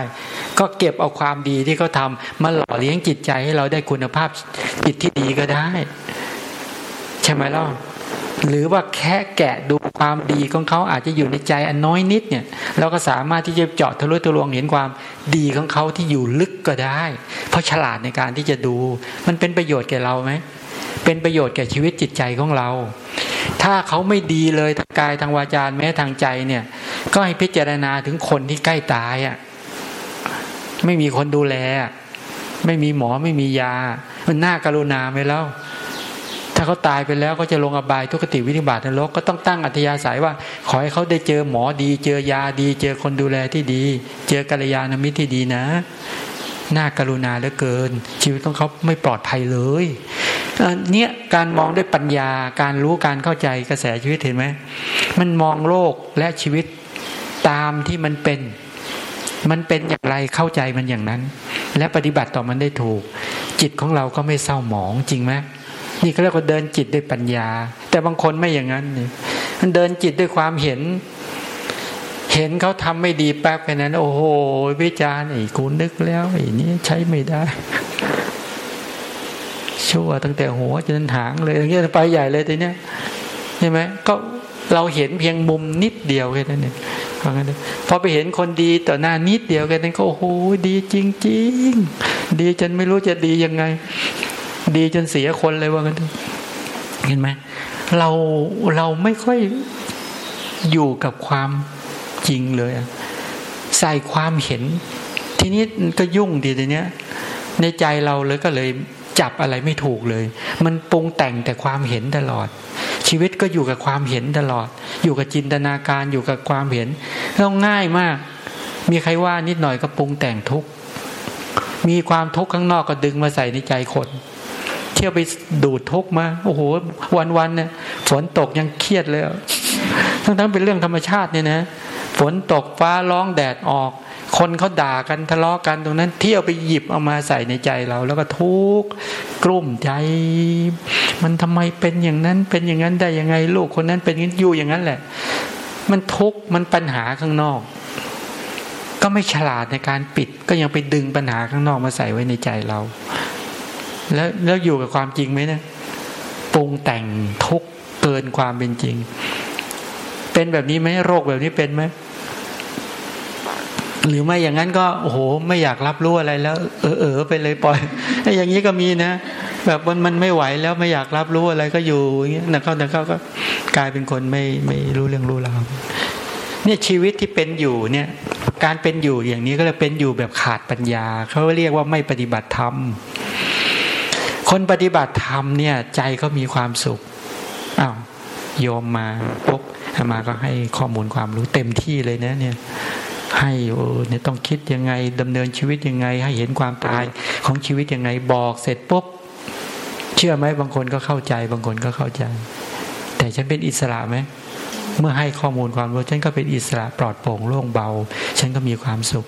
ก็เก็บเอาความดีที่เขาทามาหล่อเลี้ยงจิตใจให้เราได้คุณภาพจิตที่ดีก็ได้ ใช่ไหมล่ะ หรือว่าแค่แกะดูความดีของเขาอาจจะอยู่ในใจอันน้อยนิดเนี่ยเราก็สามารถที่จะเจาะทะลุทะลวงเห็นความดีของเขาที่อยู่ลึกก็ได้ เพราะฉลาดในการที่จะดู มันเป็นประโยชน์แก่เราไหมเป็นประโยชน์แก่ชีวิตจิตใจของเรา ถ้าเขาไม่ดีเลยทางกายทางวาจาแม้ทางใจเนี่ย ก็ให้พิจารณาถึงคนที่ใกล้ตายอะไม่มีคนดูแล ไม่มีหมอไม่มียา มันน่ากรุณาไหมแล้ว ถ้าเขาตายไปแล้วก็จะลงอบายทุกขติวินิบาตนรกก็ต้องตั้งอัธยาศัยว่า ขอให้เขาได้เจอหมอดี เจอยาดี เจอคนดูแลที่ดี เจอกัลยาณมิตรที่ดีนะน่ากรุณาเหลือเกิน ชีวิตของเขาไม่ปลอดภัยเลยเนี่ยการมองด้วยปัญญาการรู้การเข้าใจกระแสชีวิตเห็นไหมมันมองโลกและชีวิตตามที่มันเป็น มันเป็นอย่างไรเข้าใจมันอย่างนั้น และปฏิบัติต่อมันได้ถูก จิตของเราก็ไม่เศร้าหมองจริงไหม นี่เขาเรียกว่าเดินจิตด้วยปัญญา แต่บางคนไม่อย่างนั้นนี่มันเดินจิตด้วยความเห็น เห็นเขาทำไม่ดีแป๊บแค่นั้น โอ้โหวิจารณ์ไอ้กูนึกแล้วไอ้นี้ใช้ไม่ได้ชั่วตั้งแต่หัวจนหางเลยอย่างเงี้ยไปใหญ่เลยทีเนี้ยใช่ไหมก็เราเห็นเพียงมุมนิดเดียวแค่นั้นเองพอไปเห็นคนดีต่อหน้านิดเดียวแค่นั้นก็โอ้โหดีจริง ๆ ดีจนไม่รู้จะดียังไง ดีจนเสียคนเลยว่ากันเห็นไหมเราเราไม่ค่อยอยู่กับความจริงเลย ใส่ความเห็น ทีนี้ก็ยุ่งดีทีเนี้ย ในใจเราเลยก็เลยจับอะไรไม่ถูกเลย มันปรุงแต่งแต่ความเห็นตลอด ชีวิตก็อยู่กับความเห็นตลอด อยู่กับจินตนาการอยู่กับความเห็นเราง่ายมาก มีใครว่านิดหน่อยก็ปรุงแต่งทุกมีความทุกข์ข้างนอกก็ดึงมาใส่ในใจคน เที่ยวไปดูดทุกมา โอ้โห วันๆเนี่ยฝนตกยังเครียดเลย ทั้งทั้งเป็นเรื่องธรรมชาติเนี่ยนะฝนตกฟ้าร้องแดดออก คนเขาด่ากันทะเลาะกันตรงนั้น เที่ยวไปหยิบเอามาใส่ในใจเรา แล้วก็ทุกข์กลุ่มใจ มันทำไมเป็นอย่างนั้นเป็นอย่างนั้นได้ยังไง ลูกคนนั้นเป็นอยู่อย่างนั้นแหละ มันทุกข์มันปัญหาข้างนอก ก็ไม่ฉลาดในการปิด ก็ยังไปดึงปัญหาข้างนอกมาใส่ไว้ในใจเรา แล้วแล้วอยู่กับความจริงไหมเนะปรุงแต่งทุกเกินความเป็นจริง เป็นแบบนี้ไหมโรคแบบนี้เป็นไหมหรือไม่อย่างนั้นก็โอ้โหไม่อยากรับรู้อะไรแล้ว เออเออไปเลยปล่อยไอ้อย่างนี้ก็มีนะแบบมันมันไม่ไหวแล้วไม่อยากรับรู้อะไรก็อยู่อย่างเงี้ยนักเข้านักเข้าก็กลายเป็นคนไม่ไม่รู้เรื่องรู้ราวเนี่ยชีวิตที่เป็นอยู่เนี่ยการเป็นอยู่อย่างนี้ก็เลยเป็นอยู่แบบขาดปัญญาเขาเรียกว่าไม่ปฏิบัติธรรม คนปฏิบัติธรรมเนี่ย ใจเขามีความสุขอ้าวโยมมาปุ๊บมาก็ให้ข้อมูลความรู้เต็มที่เลยนะ เนี่ย ให้เนี่ยต้องคิดยังไงดำเนินชีวิตยังไง ให้เห็นความตายของชีวิตยังไงบอกเสร็จปุ๊บเชื่อไหมบางคนก็เข้าใจ บางคนก็เข้าใจ แต่ฉันเป็นอิสระไหมเมื่อให้ข้อมูลความรู้ฉันก็เป็นอิสระปลอดโปร่งโล่งเบา ฉันก็มีความสุข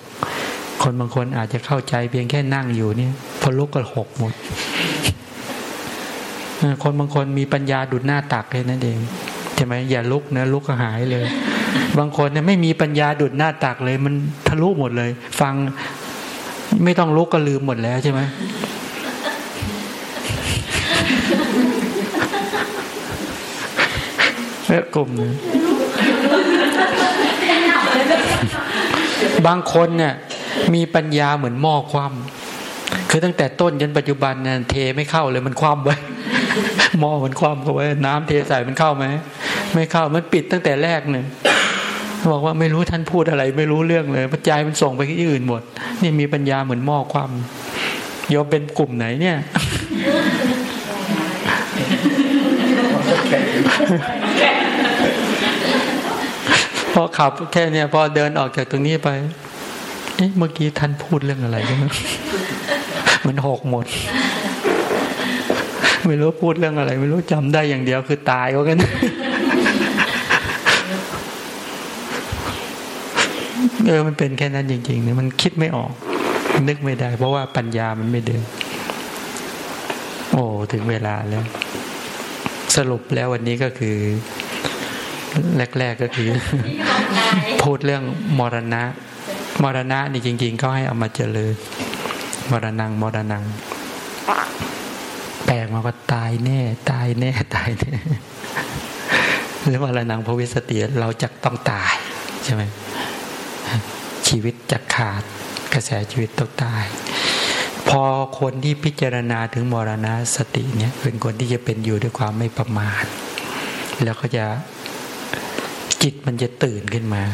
คนบางคนอาจจะเข้าใจเพียงแค่นั่งอยู่เนี่ยพอลุกก็หกหมด คนบางคนมีปัญญาดุดหน้าตักแค่นั้นเองใช่ไหมอย่าลุกนะลุกก็หายเลย บางคนเนี่ยไม่มีปัญญาดุดหน้าตักเลย มันทะลุหมดเลย ฟังไม่ต้องลุกก็ลืมหมดแล้วใช่ไหมเอกลุ่มนึงบางคนเนี่ยมีปัญญาเหมือนหม้อความ คือตั้งแต่ต้นจนปัจจุบันเนี่ยเทไม่เข้าเลยมันคว่ำไว้ หม้อมันคว่ำเข้าไว้ น้ำเทใส่มันเข้าไหมไม่เข้ามันปิดตั้งแต่แรกเนี่ยบอกว่าไม่รู้ท่านพูดอะไร ไม่รู้เรื่องเลยปัจจัยมันส่งไปที่อื่นหมดนี่มีปัญญาเหมือนหม้อความยอมเป็นกลุ่มไหนเนี่ยพอขับแค่เนี่ยพอเดินออกจากตรงนี้ไปเอ๊ะเมื่อกี้ท่านพูดเรื่องอะไรกันมันหกหมด ไม่รู้พูดเรื่องอะไร ไม่รู้จำได้อย่างเดียวคือตายก็กันเออมันเป็นแค่นั้นจริงๆเนี่ยมันคิดไม่ออก นึกไม่ได้ เพราะว่าปัญญามันไม่เดินโอ้ถึงเวลาแล้ว สรุปแล้ววันนี้ก็คือ แรก ๆก็คือ พูดเรื่องมรณะ มรณะนี่จริง ๆ ก็ให้เอามาเจริญมรณงมรณง แปลกมาว่าตายแน่ ตายแน่ตายแน่หรือมรณังพวิสติเราจะต้องตายใช่ไหมชีวิตจะขาดกระแสชีวิตต้องตาย พอคนที่พิจารณาถึงมรณะสติเนี่ยเป็นคนที่จะเป็นอยู่ด้วยความไม่ประมาทแล้วก็จะจิตมันจะตื่นขึ้นมา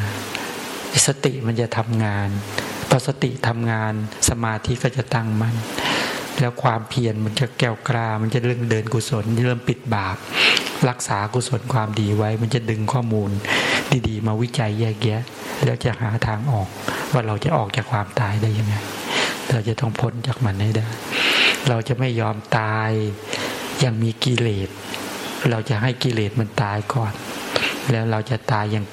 สติมันจะทำงานพอสติทำงานสมาธิก็จะตั้งมัน่น แล้วความเพียรมันจะแก้วกล้ามันจะเริ่มเดินกุศลเริ่มปิดบาป รักษากุศลความดีไว้ มันจะดึงข้อมูลดีๆ มาวิจัยแยกแยะ แล้วจะหาทางออกว่าเราจะออกจากความตายได้ยังไง เราจะต้องพ้นจากมันให้ได้ เราจะไม่ยอมตายอย่างมีกิเลส เราจะให้กิเลสมันตายก่อน แล้วเราจะตายอย่าง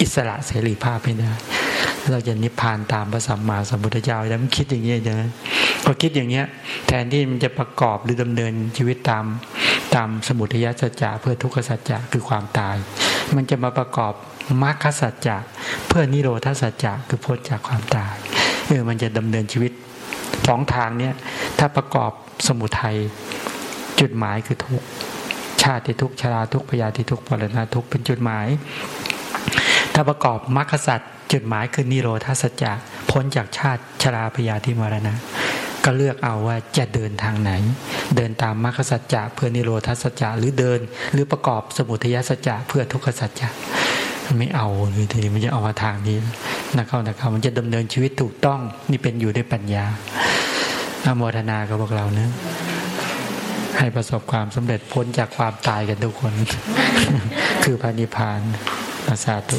อิสระเสรีภาพไม่ได้เราจะนิพพานตามพระสัมมาสัมพุทธเจ้าแล้วมันคิดอย่างเงี้ใช่ไหม พอคิดอย่างเงี้ย แทนที่มันจะประกอบหรือดำเนินชีวิตตามตามสมุทัยสัจจะเพื่อทุกขสัจจะคือความตาย มันจะมาประกอบมรรคสัจจะเพื่อนิโรธสัจจะคือพ้นจากความตายเออมันจะดำเนินชีวิตสองทางเนี้ยถ้าประกอบสมุทัยจุดหมายคือทุกชาติทุกชราทุกพยาธิทุกปรณะทุกเป็นจุดหมาย ถ้าประกอบมรรคสัจจุดหมายคือนิโรธาสัจจะพ้นจากชาติชราพยาธิมรณะ ก็เลือกเอาว่าจะเดินทางไหน เดินตามมรรคสัจจะเพื่อนิโรธาสัจจะหรือเดิน หรือประกอบสมุทัยสัจจะเพื่อทุกขสัจจะไม่เอาเลยทีนี้มันจะเอามาทางนี้นะครับนะครับมันจะดำเนินชีวิตถูกต้องนี่เป็นอยู่ด้วยปัญญาอโมทนากับพวกเราเนะให้ประสบความสำเร็จพ้นจากความตายกันทุกคน คือพระนิพพานสาธุ